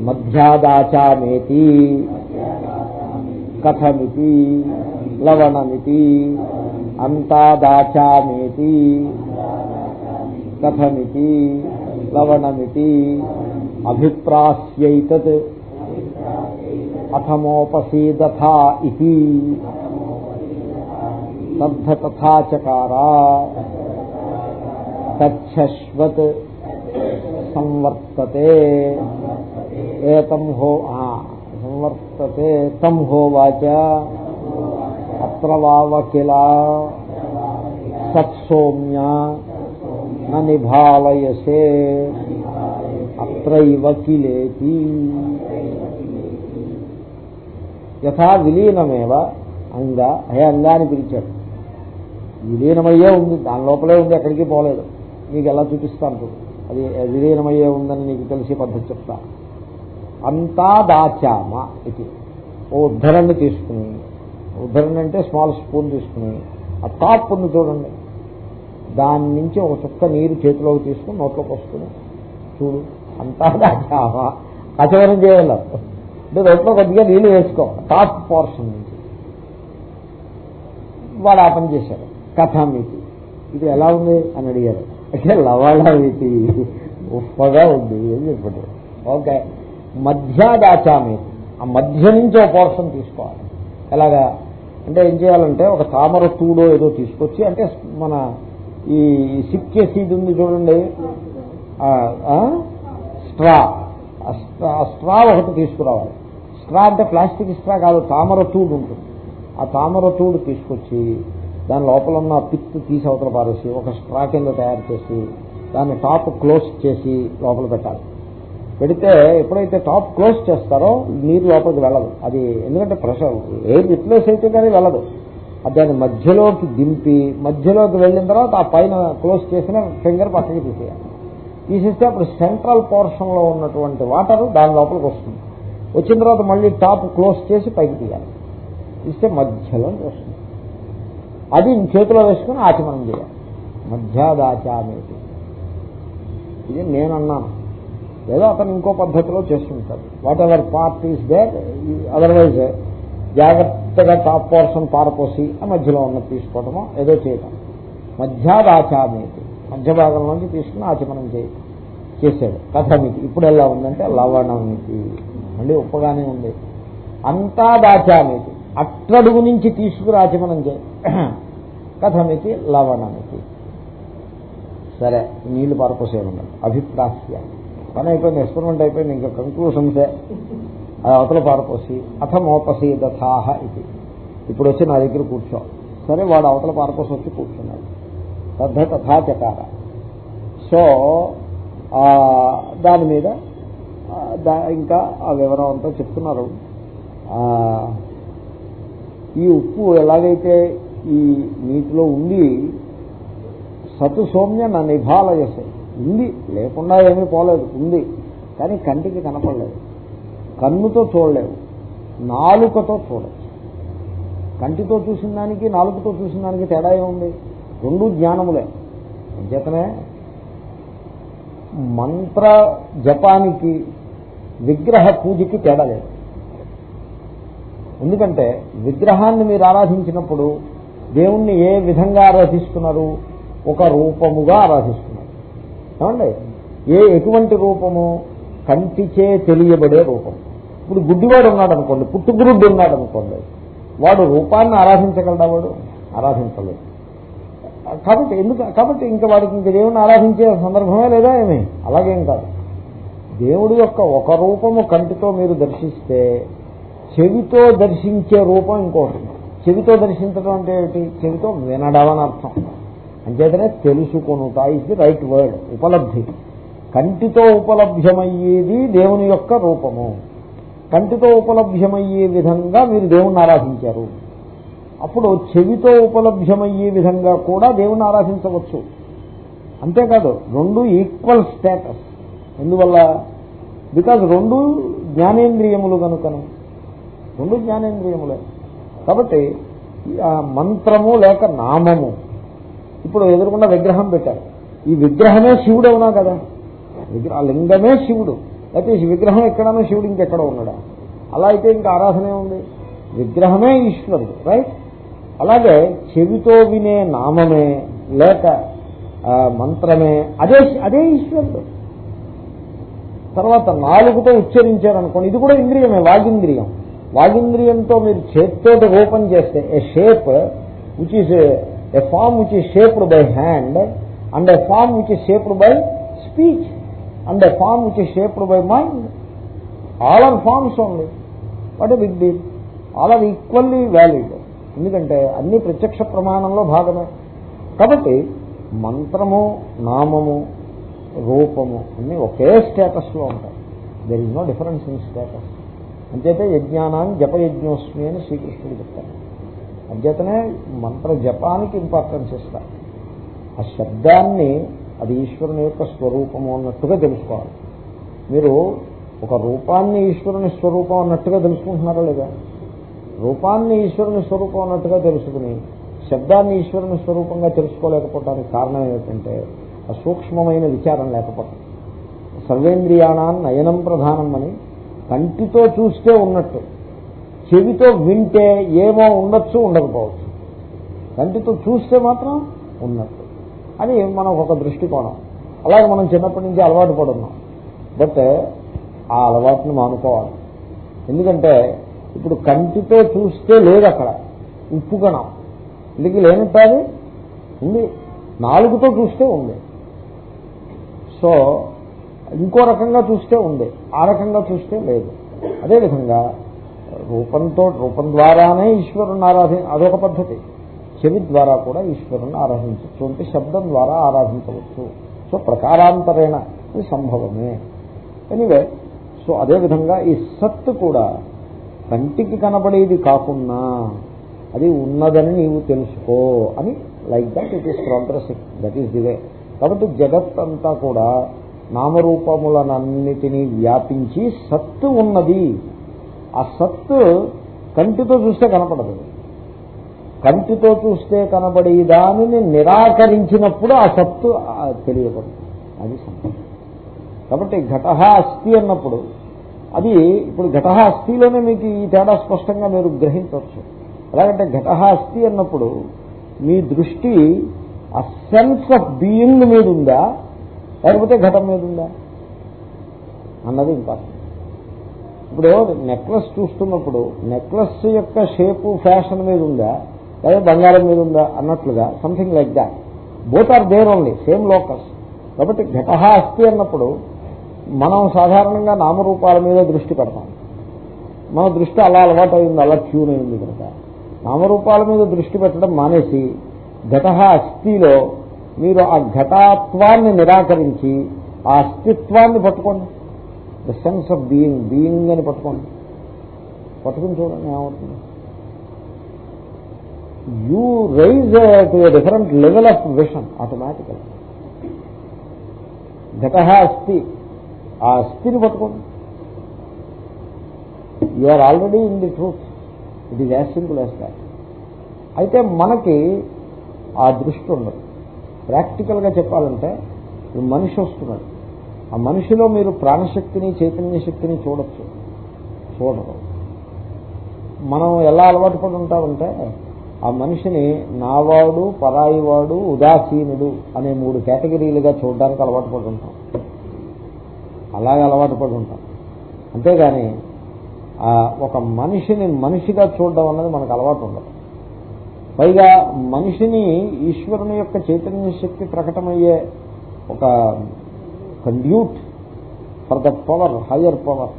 మధ్యాదాచామేతి కథమితి లవణమితి అంతా దాచామేతి కథమితి లవణమితి అభిప్రాస్యైతత్ అథమోపసీదథా ఇది తద్ధ తథాచకారా తచ్చశ్వత్ సంవర్తతే ఏతం హో వర్తతే తం హోవాచ అత్ర వావకిల సత్సౌమ్య. నిభాలయసే. అత్రైవ కిలేతి యథా విలీనమేవ అంగ. హే అంగా అని పిలిచాడు. విలీనమయ్యే ఉంది. దాని లోపలే ఉంది. ఎక్కడికి పోలేదు. నీకు ఎలా చూపిస్తాను? అది విలీనమయ్యే ఉందని నీకు తెలిసి పద్ధతి చెప్తాను అంతా దాచామ ఇది. ఓ ఉద్ధరణి తీసుకుని ఉద్ధరణ అంటే స్మాల్ స్పూన్ తీసుకుని ఆ టాప్ ఉంది చూడండి. దాని నుంచి ఒక చుక్క నీరు చేతిలోకి తీసుకుని నోట్లోకి వస్తుంది చూడు అంతా దాచామా. కచవరం చేయాలి. అంటే నోట్లో కొద్దిగా నీళ్ళు వేసుకో టాప్ పోర్షన్ నుంచి. వాడు ఆ పని చేశాడు. కథామితి ఇది ఎలా ఉంది అని అడిగారు అంటే లవళమితి ఉప్పగా ఉంది అని చెప్పాడు. ఓకే. మధ్యాదాచామేతి ఆ మధ్య నుంచి ఒక పోర్షన్ తీసుకోవాలి. ఎలాగా? అంటే ఏం చేయాలంటే ఒక తామర తూడో ఏదో తీసుకొచ్చి అంటే మన ఈ సిప్ చేసేది ఉంది చూడండి. స్ట్రా ఆ స్ట్రా ఒకటి తీసుకురావాలి. స్ట్రా అంటే ప్లాస్టిక్ స్ట్రా కాదు తామర తూడు ఉంటుంది. ఆ తామర తూడు తీసుకొచ్చి దాని లోపల ఉన్న పిత్ తీసి అవతల పారేసి ఒక స్ట్రా కింద తయారు చేసి దాన్ని టాప్ క్లోజ్ చేసి లోపల పెట్టాలి. పెడితే ఎప్పుడైతే టాప్ క్లోజ్ చేస్తారో నీరు లోపలికి వెళ్ళదు. అది ఎందుకంటే ప్రెషర్ ఎయిర్ రిప్లేస్ అయితే కానీ వెళ్ళదు. అది దాన్ని మధ్యలోకి దింపి మధ్యలోకి వెళ్ళిన తర్వాత ఆ పైన క్లోజ్ చేసిన ఫింగర్ పక్కకి తీసేయాలి. తీసేస్తే అప్పుడు సెంట్రల్ పోర్షన్లో ఉన్నటువంటి వాటర్ దాని లోపలికి వస్తుంది. వచ్చిన తర్వాత మళ్ళీ టాప్ క్లోజ్ చేసి పైకి తీయాలి. ఇస్తే మధ్యలో వస్తుంది. అది చేతిలో వేసుకుని ఆచమనం చేయాలి. మధ్యాదాచామేది ఇది నేను అన్నాను ఏదో అతను ఇంకో పద్ధతిలో చేస్తుంటాడు. Whatever part is there otherwise జాగ్రత్తగా టాప్ పోర్షన్ పారపోసి ఆ మధ్యలో ఉన్నది తీసుకోవటమో ఏదో చేయటం. మధ్యాదాచామేది మధ్య భాగం నుంచి తీసుకుని ఆచమనం చేయటం. చేశాడు కథమితి. ఇప్పుడు ఎలా ఉందంటే లవణమితి. మళ్ళీ ఉప్పగానే ఉంది. అంతా దాచామితి అట్టడుగు నుంచి తీసుకుని ఆచమనం చేయ కథమితి లవణమితి. సరే నీళ్ళు పారపోసేయమన్నాడు అభిప్రాస్యాన్ని పని అయిపోయింది ఎక్స్పెరిమెంట్ అయిపోయింది ఇంకా కంక్లూషన్సే అది అవతల పారపోసి అథమోపసి దథాహ ఇది. ఇప్పుడు వచ్చి నా దగ్గర కూర్చో. సరే వాడు అవతల పారపోసి వచ్చి కూర్చున్నాడు. తద్ధ తథా చకార. సో దాని మీద ఇంకా ఆ వివరం అంతా చెప్తున్నారు. ఈ ఉప్పు ఎలాగైతే ఈ నీటిలో ఉండి సతు సౌమ్య నా నిభాలయసే. ఉంది లేకుండా ఏమీ పోలేదు ఉంది. కానీ కంటికి కనపడలేదు. కన్నుతో చూడలేవు. నాలుకతో చూడచ్చు. కంటితో చూసిన దానికి నాలుగుతో చూసిన దానికి తేడా ఏముంది? రెండు జ్ఞానములే. అంచేతనే మంత్ర జపానికి విగ్రహ పూజకి తేడా లేదు. ఎందుకంటే విగ్రహాన్ని మీరు ఆరాధించినప్పుడు దేవుణ్ణి ఏ విధంగా ఆరాధిస్తున్నారు? ఒక రూపముగా ఆరాధిస్తున్నారు. ఏమండి? ఏ ఎటువంటి రూపము? కంటిచే తెలియబడే రూపం. ఇప్పుడు గుడ్డివాడు ఉన్నాడు అనుకోండి పుట్టుగురుడ్డు ఉన్నాడు అనుకోండి వాడు రూపాన్ని ఆరాధించగలడా వాడు? ఆరాధించలేదు. కాబట్టి ఎందుకు? కాబట్టి ఇంకా వాడికి ఇంక దేవుడిని ఆరాధించే సందర్భమే లేదా ఏమి? అలాగేం కాదు. దేవుడి యొక్క ఒక రూపము కంటితో మీరు దర్శిస్తే చెవితో దర్శించే రూపం ఇంకోటి. చెవితో దర్శించడం అంటే ఏమిటి? చెవితో వినడం అని అర్థం. అంచేతనే తెలుసుకొనుట ఇస్ ది రైట్ వర్డ్ ఉపలబ్ధి. కంటితో ఉపలభ్యమయ్యేది దేవుని యొక్క రూపము. కంటితో ఉపలభ్యమయ్యే విధంగా మీరు దేవుణ్ణి ఆరాధించారు. అప్పుడు చెవితో ఉపలభ్యమయ్యే విధంగా కూడా దేవుణ్ణి ఆరాధించవచ్చు. అంతేకాదు రెండు ఈక్వల్ స్టేటస్ ఎందువల్ల? బికాజ్ రెండు జ్ఞానేంద్రియములు కనుకను రెండు జ్ఞానేంద్రియములే. కాబట్టి మంత్రము లేక నామము ఇప్పుడు ఎదురుకుండా విగ్రహం పెట్టారు. ఈ విగ్రహమే శివుడు అవునా కదా? విగ్రహ లింగమే శివుడు. అయితే ఈ విగ్రహం ఎక్కడనో శివుడు ఇంకెక్కడ ఉన్నాడా? అలా అయితే ఇంకా ఆరాధనే ఉంది విగ్రహమే ఈశ్వరుడు రైట్ అలాగే చెవితో వినే నామమే లేక మంత్రమే అదే అదే ఈశ్వరుడు. తర్వాత నాలుగుతో ఉచ్చరించారనుకోండి ఇది కూడా ఇంద్రియమే వాగింద్రియం. వాగింద్రియంతో మీరు చేతితో రూపం చేస్తే a shape which is a form which is shaped by hand and a form which is shaped by speech and a form which is shaped by mind all are forms only what a big deal. All are equally valid. ఎందుకంటే అన్ని ప్రత్యక్ష ప్రమాణంలో భాగమే. కాబట్టి మంత్రము నామము రూపము అన్ని ఒకే స్టేటస్లో ఉంటాయి. There is no difference in status అంచేతే యజ్ఞానాన్ని జపయజ్ఞోస్మి అని శ్రీకృష్ణుడు చెప్తారు అంచేతనే మంత్ర జపానికి ఇంపార్టెన్స్ ఇస్తారు ఆ శబ్దాన్ని అది ఈశ్వరుని యొక్క స్వరూపము అన్నట్టుగా తెలుసుకోవాలి. మీరు ఒక రూపాన్ని ఈశ్వరుని స్వరూపం అన్నట్టుగా తెలుసుకుంటున్నారా లేదా? రూపాన్ని ఈశ్వరుని స్వరూపం అన్నట్టుగా తెలుసుకుని శబ్దాన్ని ఈశ్వరుని స్వరూపంగా తెలుసుకోలేకపోవడానికి కారణం ఏమిటంటే ఆ సూక్ష్మమైన విచారం లేకపోవడం సర్వేంద్రియాణం నయనం ప్రధానం అని కంటితో చూస్తే ఉన్నట్టు. చెవితో వింటే ఏమో ఉండొచ్చు ఉండకపోవచ్చు. కంటితో చూస్తే మాత్రం ఉన్నట్టు. అని మనం ఒక దృష్టికోణం. అలాగే మనం చిన్నప్పటి నుంచి అలవాటు పడున్నాం. బట్ ఆ అలవాటుని మానుకోవాలి. ఎందుకంటే ఇప్పుడు కంటితో చూస్తే లేదు అక్కడ. ఉప్పు కణం. ఇందుకు లేనట్టాది ఉంది. నాలుగుతో చూస్తే ఉంది. సో ఇంకో రకంగా చూస్తే ఉంది. ఆ రకంగా చూస్తే లేదు. అదేవిధంగా రూపంతో రూపం ద్వారానే ఈశ్వరుని ఆరాధి అదొక పద్ధతి. చెవి ద్వారా కూడా ఈశ్వరుని ఆరాధించవచ్చు. అంటే శబ్దం ద్వారా ఆరాధించవచ్చు. సో ప్రకారాంతరేణ ఇది సంభవమే. ఎనివే సో అదేవిధంగా ఈ సత్ కూడా కంటికి కనబడేది కాకుండా అది ఉన్నదని నీవు తెలుసుకో అని like that it is progressing that is the way. కాబట్టి జగత్ అంతా కూడా నామరూపములనన్నిటినీ వ్యాపించి సత్తు ఉన్నది. ఆ సత్తు కంటితో చూస్తే కనపడదు. కంటితో చూస్తే కనబడి దానిని నిరాకరించినప్పుడు ఆ సత్తు తెలియబడుతుంది అది సంపద కాబట్టి ఘట అస్థి అన్నప్పుడు అది ఇప్పుడు ఘట అస్థిలోనే మీకు ఈ తేడా స్పష్టంగా మీరు గ్రహించవచ్చు. ఎలాగంటే ఘట అస్థి అన్నప్పుడు మీ దృష్టి ఆ సెన్స్ ఆఫ్ బీయింగ్ మీద ఉందా? లేకపోతే ఘటం మీద ఉందా? అన్నది ఇంపార్టెంట్ ఇప్పుడు నెక్లెస్ చూస్తున్నప్పుడు నెక్లెస్ యొక్క షేపు ఫ్యాషన్ మీద ఉందా? లేదా బంగారం మీద ఉందా? అన్నట్లుగా something like that both are there only same locus కాబట్టి ఘట అస్థి అన్నప్పుడు మనం సాధారణంగా నామరూపాల మీద దృష్టి పెడతాం. మన దృష్టి అలా అలవాటు అయింది అలా ట్యూన్ అయింది కనుక. నామరూపాల మీద దృష్టి పెట్టడం మానేసి ఘట అస్థిలో మీరు ఆ ఘటాత్వాన్ని నిరాకరించి ఆ అస్తిత్వాన్ని పట్టుకోండి. The sense of being being అని పట్టుకోండి. పట్టుకుని చూడండి ఏమవుతుంది? You rise to different level of vision automatically ఘట అస్థి ఆ అస్థిని పట్టుకోండి. You are already in the truth it is as simple as that అయితే మనకి ఆ దృష్టి ఉండదు. ప్రాక్టికల్గా చెప్పాలంటే మనిషి వస్తున్నాడు. ఆ మనిషిలో మీరు ప్రాణశక్తిని చైతన్య శక్తిని చూడొచ్చు. చూడరు. మనం ఎలా అలవాటు పడి ఉంటామంటే ఆ మనిషిని నావాడు పరాయివాడు ఉదాసీనుడు అనే మూడు కేటగిరీలుగా చూడడానికి అలవాటు పడి ఉంటాం. అలాగే అలవాటు పడి ఉంటాం. అంతేగాని ఒక మనిషిని మనిషిగా చూడడం అన్నది మనకు అలవాటు ఉండదు. పైగా మనిషిని ఈశ్వరుని యొక్క చైతన్య శక్తి ప్రకటమయ్యే ఒక conduit for the power higher power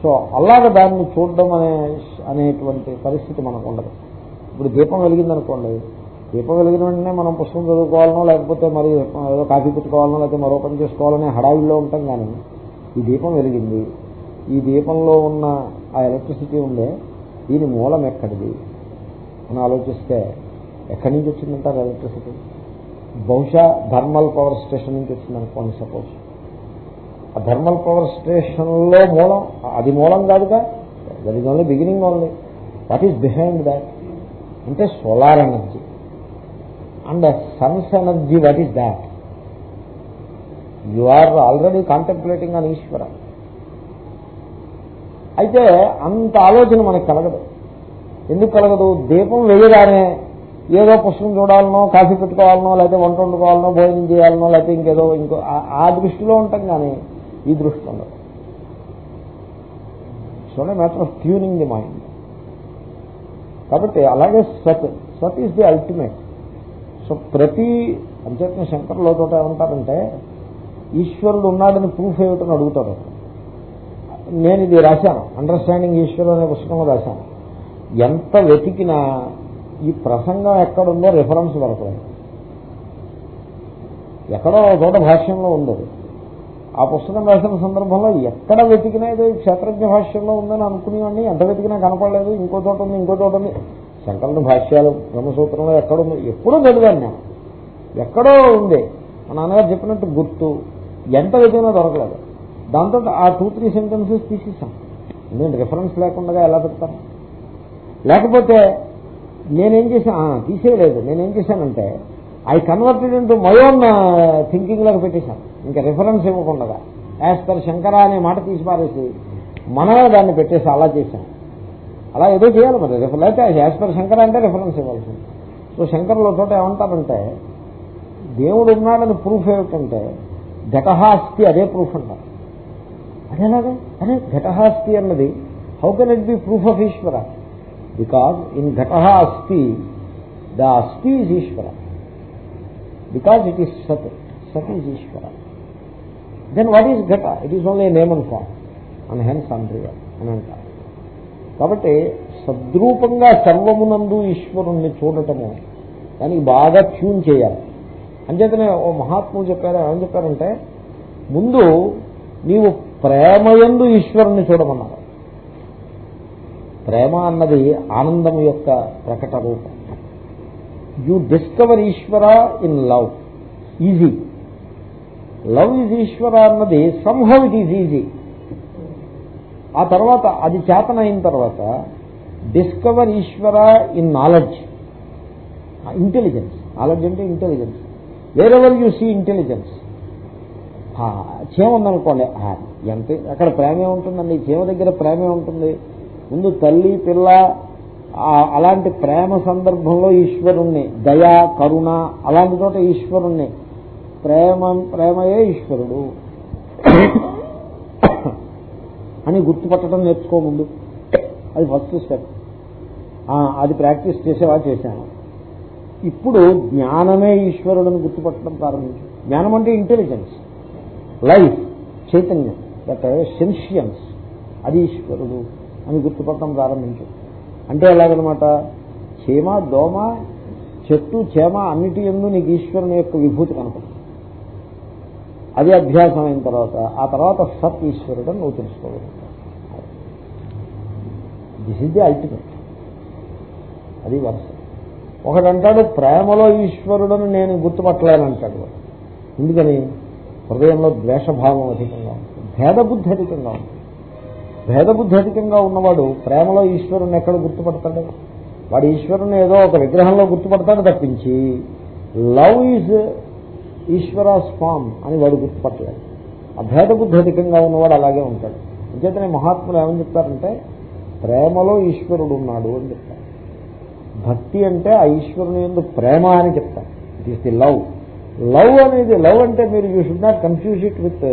so అలాగ దాన్ని చూడడం అనే అనేటువంటి పరిస్థితి మనకు ఉండదు. ఇప్పుడు దీపం వెలిగిందనుకోండి దీపం వెలిగిన వెంటనే మనం పుస్తకం చదువుకోవాలనో లేకపోతే మరి ఏదో కాఫీ పెట్టుకోవాలనో లేకపోతే మరో పని చేసుకోవాలనే హడావిల్లో ఉంటాం కానీ ఈ దీపం వెలిగింది. ఈ దీపంలో ఉన్న ఆ ఎలక్ట్రిసిటీ ఉండే దీని మూలం ఎక్కడిది? అని ఆలోచిస్తే ఎక్కడి నుంచి వచ్చిందంటారు ఎలక్ట్రిసిటీ బహుశా థర్మల్ పవర్ స్టేషన్ నుంచి వచ్చింది అనుకోండి సపోజ్. ఆ థర్మల్ పవర్ స్టేషన్లో మూలం అది మూలం కాదుగా that is only beginning only what is behind that అంటే solar energy and sun's energy what is that you are already contemplating అని ఈశ్వర అయితే అంత ఆలోచన మనకు కలగదు. ఎందుకు కలగదు? దీపం వెయ్యగానే ఏదో పుస్తకం చూడాలనో కాఫీ పెట్టుకోవాలనో లేకపోతే వంట వండుకోవాలనో భోజనం చేయాలనో లేకపోతే ఇంకేదో ఇంకో ఆ దృష్టిలో ఉంటాం కానీ ఈ దృష్టి ఉండదు. So matter of tuning the mind కాబట్టి అలాగే సత్. సత్ ఈస్ ది అల్టిమేట్ సో ప్రతి అంచేతన శంకర్లో చోట ఏమంటారంటే ఈశ్వరుడు ఉన్నాడని ప్రూఫ్ ఏమిటని అడుగుతారు. నేను ఇది రాశాను. అండర్స్టాండింగ్ ఈశ్వరుడు అనే పుస్తకంలో రాశాను. ఎంత వెతికినా ఈ ప్రసంగం ఎక్కడుందో రిఫరెన్స్ దొరకలేదు ఎక్కడో చోట భాష్యంలో ఉండదు. ఆ పుస్తకం రాసిన సందర్భంలో ఎక్కడ వెతికినా ఏదో క్షేత్రజ్ఞ భాష్యంలో ఉందని అనుకునేవాడిని. ఎంత వెతికినా కనపడలేదు. ఇంకో చోట ఉంది ఇంకో చోట ఉంది. శంకరుని భాష్యాలు బ్రహ్మసూత్రంలో ఎక్కడుంది ఎప్పుడూ చదివాను నేను. ఎక్కడో ఉంది. మా నాన్నగారు చెప్పినట్టు గుర్తు. ఎంత వెతికినా దొరకలేదు. దాంతో ఆ టూ త్రీ సెంటెన్సెస్ తీసేసాం నేను రిఫరెన్స్ లేకుండా ఎలా పెడతాను లేకపోతే నేనేం చేశాను తీసేయలేదు. నేనేం చేశానంటే I converted into my own thinking లాగా పెట్టేశాను ఇంకా రిఫరెన్స్ ఇవ్వకుండా యాజ్ పర్ శంకర అనే మాట తీసి పారేసి మనమే దాన్ని పెట్టేసి అలా చేశాను అలా ఏదో చేయాలి మరి. లేకపోతే యాజ్ పర్ శంకర అంటే రిఫరెన్స్ ఇవ్వాల్సింది. సో శంకర్లో చోట ఏమంటారంటే దేవుడు ఉన్నాడని ప్రూఫ్ ఏమిటంటే ఘటహాస్తి అదే ప్రూఫ్ అంటారు. అదేలాగే? అదే ఘటహాస్తి అన్నది how can it be proof of Ishwara because in ఘట అస్థి ద అస్థి is Ishwara because it is సత్ సత్ is Ishwara then what is ఘట it is only name and form and hence అండ్రియర్ అని అంటారు కాబట్టి సద్రూపంగా సర్వమునందు ఈశ్వరుణ్ణి చూడటము దానికి బాగా ట్యూన్ చేయాలి అంచేతనే ఓ మహాత్ముడు చెప్పారు ఏమని చెప్పారంటే ముందు నీవు ప్రేమయందు ఈశ్వరుణ్ణి చూడమన్నారు ప్రేమ అన్నది ఆనందం యొక్క ప్రకట రూపం. You discover Ishwara in love is love is Ishwara అన్నది సంహవ్ ఇట్ ఈజ్ ఈజీ ఆ తర్వాత అది చేతన అయిన తర్వాత discover Ishwara in knowledge intelligence knowledge అంటే intelligence wherever you see intelligence చీమ ఉందనుకోండి. ఎంత అక్కడ ప్రేమే ఉంటుందండి. చీమ దగ్గర ప్రేమే ఉంటుంది. ముందు తల్లి పిల్ల అలాంటి ప్రేమ సందర్భంలో ఈశ్వరుణ్ణి దయ కరుణ అలాంటి చోట ఈశ్వరుణ్ణి. ప్రేమ ప్రేమయే ఈశ్వరుడు. అని గుర్తుపట్టడం నేర్చుకో ముందు. అది ఫస్ట్ స్టెప్ అది ప్రాక్టీస్ చేసేవా చేశాను ఇప్పుడు జ్ఞానమే ఈశ్వరుడని గుర్తుపట్టడం ప్రారంభించు. జ్ఞానం అంటే ఇంటెలిజెన్స్ లైఫ్ చైతన్యం. దట్ సెన్షియన్స్ అది ఈశ్వరుడు. అని గుర్తుపట్టడం ప్రారంభించాం అంటే ఎలాగనమాట? చీమ దోమ చెట్టు చేమ అన్నిటి ఎందు నీకు ఈశ్వరుని యొక్క విభూతి కనపడుతుంది. అది అభ్యాసం అయిన తర్వాత ఆ తర్వాత సత్ ఈశ్వరుడు అని నువ్వు తెలుసుకోగలుగుతావు దిస్ ఇస్ ది అల్టిమేట్ అది వరుస. ఒకడంటాడు ప్రేమలో ఈశ్వరుడని నేను గుర్తుపట్టలేనంటాడు. ఎందుకని? హృదయంలో ద్వేషభావం అధికంగా ఉంటుంది భేదబుద్ధి అధికంగా ఉంటుంది భేదబుద్ధి అధికంగా ఉన్నవాడు ప్రేమలో ఈశ్వరుని ఎక్కడ గుర్తుపడతాడు? వాడు ఈశ్వరుని ఏదో ఒక విగ్రహంలో గుర్తుపడతాడు తప్పించి లవ్ ఈజ్ ఈశ్వరాస్ ఫామ్ అని వాడు గుర్తుపట్టలేదు ఆ భేదబుద్ధి అధికంగా ఉన్నవాడు అలాగే ఉంటాడు. అంచేతనే మహాత్ములు ఏమని చెప్తారంటే ప్రేమలో ఈశ్వరుడు ఉన్నాడు అని చెప్తారు. భక్తి అంటే ఆ ఈశ్వరుని ఎందు ప్రేమ అని చెప్తారు. It is the love love అనేది లవ్ అంటే మీరు you should not confuse it with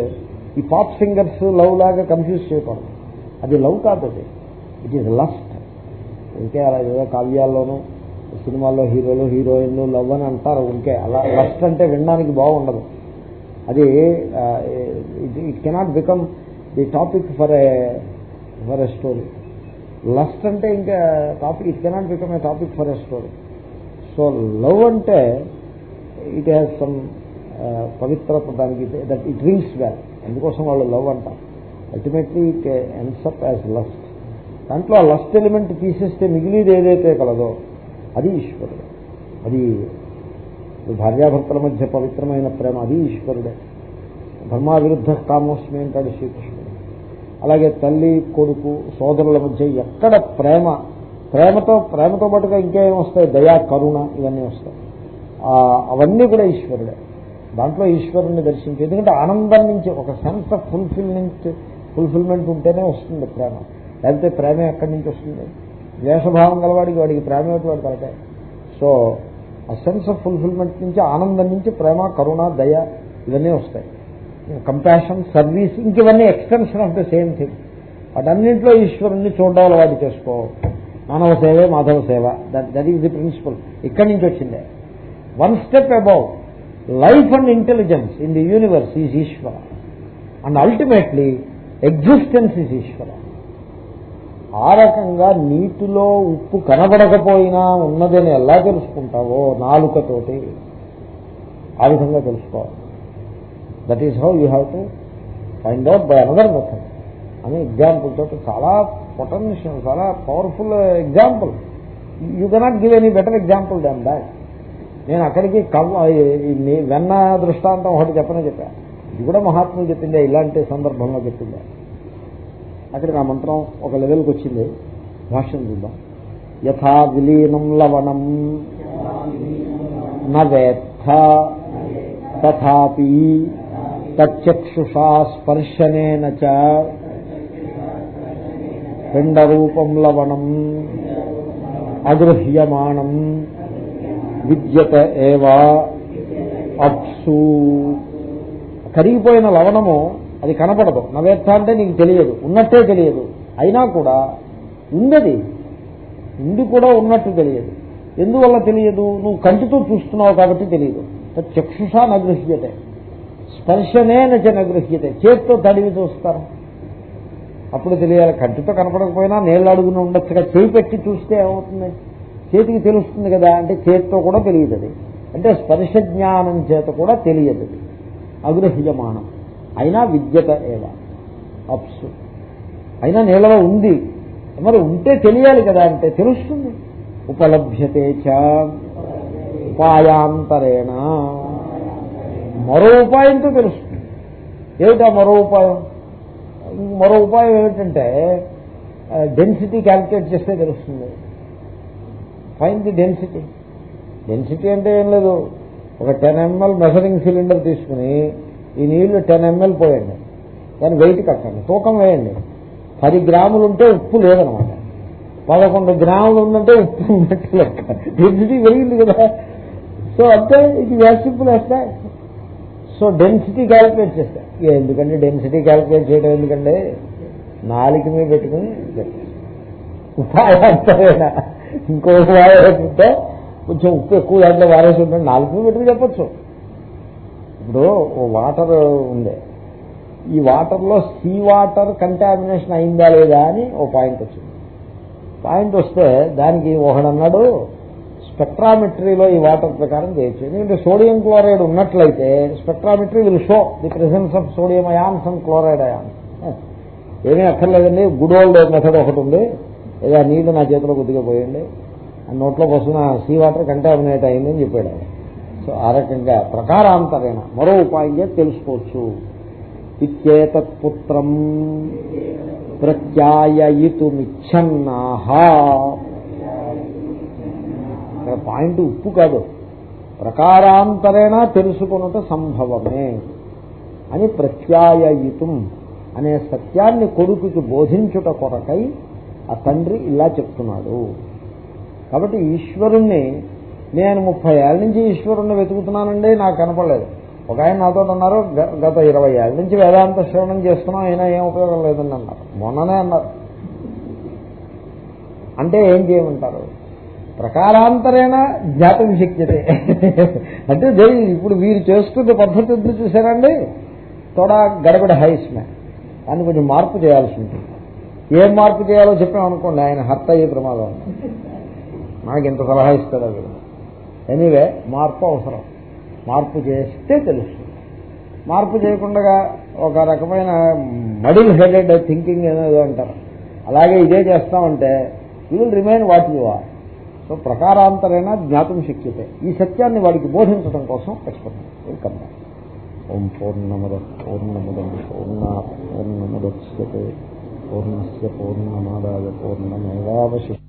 ఈ పాప్ సింగర్స్ లవ్ లాగా కన్ఫ్యూజ్ చేయకూడదు. అది లవ్ కాదు అది. ఇట్ ఈజ్ లస్ట్ ఇంకే అలా ఏదో కావ్యాల్లోనూ సినిమాల్లో హీరోలు హీరోయిన్లు లవ్ అని అంటారు ఇంకే అలా లస్ట్ అంటే వినడానికి బాగుండదు. అది it cannot become the topic for a for a story lust అంటే ఇంకా topic it cannot become a topic for a story so love అంటే ఇట్ హ్యాస్ సమ్ పవిత్రత దానికి దట్ ఇట్ రింగ్స్ బ్యాక్ అందుకోసం వాళ్ళు లవ్ అంటారు. Ultimately it ends up as lust దాంట్లో ఆ లస్ట్ ఎలిమెంట్ తీసేస్తే మిగిలిది ఏదైతే కలదో అది ఈశ్వరుడు. అది భార్యాభర్తల మధ్య పవిత్రమైన ప్రేమ అది ఈశ్వరుడే. ధర్మావిరుద్ధ కామోస్మి అంటాడు శ్రీకృష్ణుడు. అలాగే తల్లి కొడుకు సోదరుల మధ్య ఎక్కడ ప్రేమ ప్రేమతో ప్రేమతో పాటుగా ఇంకేం వస్తాయి? దయా కరుణ ఇవన్నీ వస్తాయి. అవన్నీ కూడా ఈశ్వరుడే. దాంట్లో ఈశ్వరుణ్ణి దర్శించి ఎందుకంటే ఆనందం నుంచి ఒక సెన్స్ ఆఫ్ ఫుల్ఫిల్మెంట్ ఫుల్ఫిల్మెంట్ ఉంటేనే వస్తుంది ప్రేమ. లేకపోతే ప్రేమ ఎక్కడి నుంచి వస్తుంది? ద్వేషభావం గలవాడికి వాడికి ప్రేమ వాడు తలకాయ. సో ఆ సెన్స్ ఆఫ్ ఫుల్ఫిల్మెంట్ నుంచి ఆనందం నుంచి ప్రేమ కరుణ దయ ఇవన్నీ వస్తాయి. Compassion service ఇంకవన్నీ extension of the same thing వాటన్నింటిలో ఈశ్వరుణ్ణి చూడడం అలవాటు చేసుకో. మానవ సేవే మాధవ సేవ. That that is the principle ఇక్కడి నుంచి వచ్చిందే. One step above life and intelligence in the universe is Ishwara and ultimately existence is Ishwara ఆ రకంగా నీటిలో ఉప్పు కనబడకపోయినా ఉన్నదని ఎలా తెలుసుకుంటావో నాలుకతోటి ఆ విధంగా తెలుసుకోవాలి. That is how you have to find out by another method అని ఎగ్జాంపుల్ తోటి చాలా పొటెన్షియల్ చాలా powerful example you cannot give any better example than that నేను అక్కడికి కవ్వ వెన్న దృష్టాంతం ఒకటి చెప్పనే చెప్పాను ఇది కూడా మహాత్ములు చెప్పిందే ఇలాంటి సందర్భంలో చెప్పిందే. అక్కడికి ఆ మంత్రం ఒక లెవెల్కి వచ్చింది. భాష్యం చూద్దాం. యథా విలీనం లవణం నవేత్థ తథాపి తచ్చక్షుషా స్పర్శనేన చ పిండరూపం లవణం అగృహ్యమాణం విద్యత ఏవా అప్సు కరిగిపోయిన లవణము అది కనపడదు. నవేత్త అంటే నీకు తెలియదు. ఉన్నట్టే తెలియదు. అయినా కూడా ఉన్నది. ఉండి కూడా ఉన్నట్టు తెలియదు. ఎందువల్ల తెలియదు? నువ్వు కంటితో చూస్తున్నావు కాబట్టి తెలియదు. చక్షుషా నగృహ్యతే. స్పర్శనే నచ నగృహ్యతే. చేత్తో తడివి చూస్తారు. అప్పుడు తెలియాలి కంటితో కనపడకపోయినా నీళ్ళు అడుగున ఉండొచ్చుగా. చేయి పెట్టి చూస్తే ఏమవుతుంది? చేతికి తెలుస్తుంది కదా అంటే చేతితో కూడా తెలియదు అంటే స్పర్శ జ్ఞానం చేత కూడా తెలియదు అగ్రహీయమానం అయినా విద్యత ఏవ? అప్సు. అయినా నీళ్ళలో ఉంది. మరి ఉంటే తెలియాలి కదా అంటే తెలుస్తుంది. ఉపలభ్యతే చ ఉపాయాంతరేణ. మరో ఉపాయంతో తెలుస్తుంది. ఏమిటా మరో ఉపాయం? మరో ఉపాయం ఏమిటంటే డెన్సిటీ క్యాల్కులేట్ చేస్తే తెలుస్తుంది. ఫైన్ ది డెన్సిటీ డెన్సిటీ అంటే ఏం లేదు. ఒక టెన్ ఎంఎల్ మెజరింగ్ సిలిండర్ తీసుకుని ఈ నీళ్ళు టెన్ ఎంఎల్ పోయండి. దాని వెయిట్ కట్టండి. తూకం వేయండి. పది గ్రాములు ఉంటే ఉప్పు లేదనమాట. పదకొండు గ్రాములు ఉందంటే ఉప్పు ఉన్నట్టు లెక్క. డెన్సిటీ పెరిగింది కదా. సో అంటే ఇది యాజ్ సింపుల్ వేస్తా సో డెన్సిటీ క్యాలిక్యులేట్ చేస్తాయి ఎందుకంటే డెన్సిటీ క్యాలిక్యులేట్ చేయడం ఎందుకంటే నాలుగు మీద పెట్టుకుని ఉపాయంతరేనా ఇంకో ఉపాయం కొంచెం ఉప్పు ఎక్కువ దాంట్లో వారేసి ఉంటుంది నాలుగు మీద చెప్పచ్చు. ఇప్పుడు ఓ వాటర్ ఉంది ఈ వాటర్లో సీ వాటర్ కంటామినేషన్ అయిందా లేదా అని ఓ పాయింట్ వచ్చింది. పాయింట్ వస్తే దానికి ఒకడన్నాడు స్పెక్ట్రామెట్రీలో ఈ వాటర్ ప్రకారం చేయొచ్చు. ఎందుకంటే సోడియం క్లోరైడ్ ఉన్నట్లయితే spectrometry will show the presence of sodium ions and chloride ions. ఏమీ అక్కర్లేదండి. గుడ్ ఓల్డ్ మెథడ్ ఒకటి ఉంది. ఏదో నీళ్ళు నా చేతిలో కొద్దిగా పోయండి. నోట్లో పోసిన సీ వాటర్ కంటామినేట్ అయిందని చెప్పాడు ఆయన. సో ఆ రకంగా ప్రకారాంతరైన మరో ఉపాయంగా తెలుసుకోవచ్చు. ఇత్యేతత్పుత్రం ప్రత్యాయయితుమిచ్చన్నాహ పాయింట్ ఉప్పు కాదు. ప్రకారాంతరేణ తెలుసుకున్నట సంభవమే అని ప్రత్యాయయితం అనే సత్యాన్ని కొడుకుకి బోధించుట కొరకై ఆ తండ్రి ఇలా చెప్తున్నాడు. కాబట్టి ఈశ్వరుణ్ణి నేను ముప్పై ఏళ్ళ నుంచి ఈశ్వరుణ్ణి వెతుకుతున్నానండి నాకు కనపడలేదు. ఒక ఆయన నాతో అన్నారు గత ఇరవై ఏళ్ళ నుంచి వేదాంత శ్రవణం చేస్తున్నాం అయినా ఏం ఉపయోగం లేదని అన్నారు. మొన్ననే అన్నారు. అంటే ఏం చేయమంటారు? ప్రకారాంతరేణ జ్ఞాతం శక్యతే అంటే ఇప్పుడు వీరు చేస్తున్న పద్ధతి ఎందుకు చూసారండి తోడా గడబడ హైస్మే దాన్ని కొంచెం మార్పు చేయాల్సి ఉంటుంది. ఏం మార్పు చేయాలో చెప్పామనుకోండి ఆయన హర్త అయ్యే ప్రమాదం. నాకు ఇంత సలహా ఇస్తాడు అది ఎనీవే మార్పు అవసరం. మార్పు చేస్తే తెలుస్తుంది. మార్పు చేయకుండా ఒక రకమైన మడిల్ హెడెడ్ థింకింగ్ ఏదో అంటారు. అలాగే ఇదే చేస్తామంటే you will remain what you are. So ప్రకారాంతరైనా జ్ఞాతం శక్యతే. ఈ సత్యాన్ని వాడికి బోధించడం కోసం ఎక్స్పెక్ట్ వెల్కమ్ ఓం పూర్ణముద పూర్ణముదం పూర్ణ పూర్ణముద్యతే. పూర్ణస్ పూర్ణమాదాయ పూర్ణమేవాశిష్య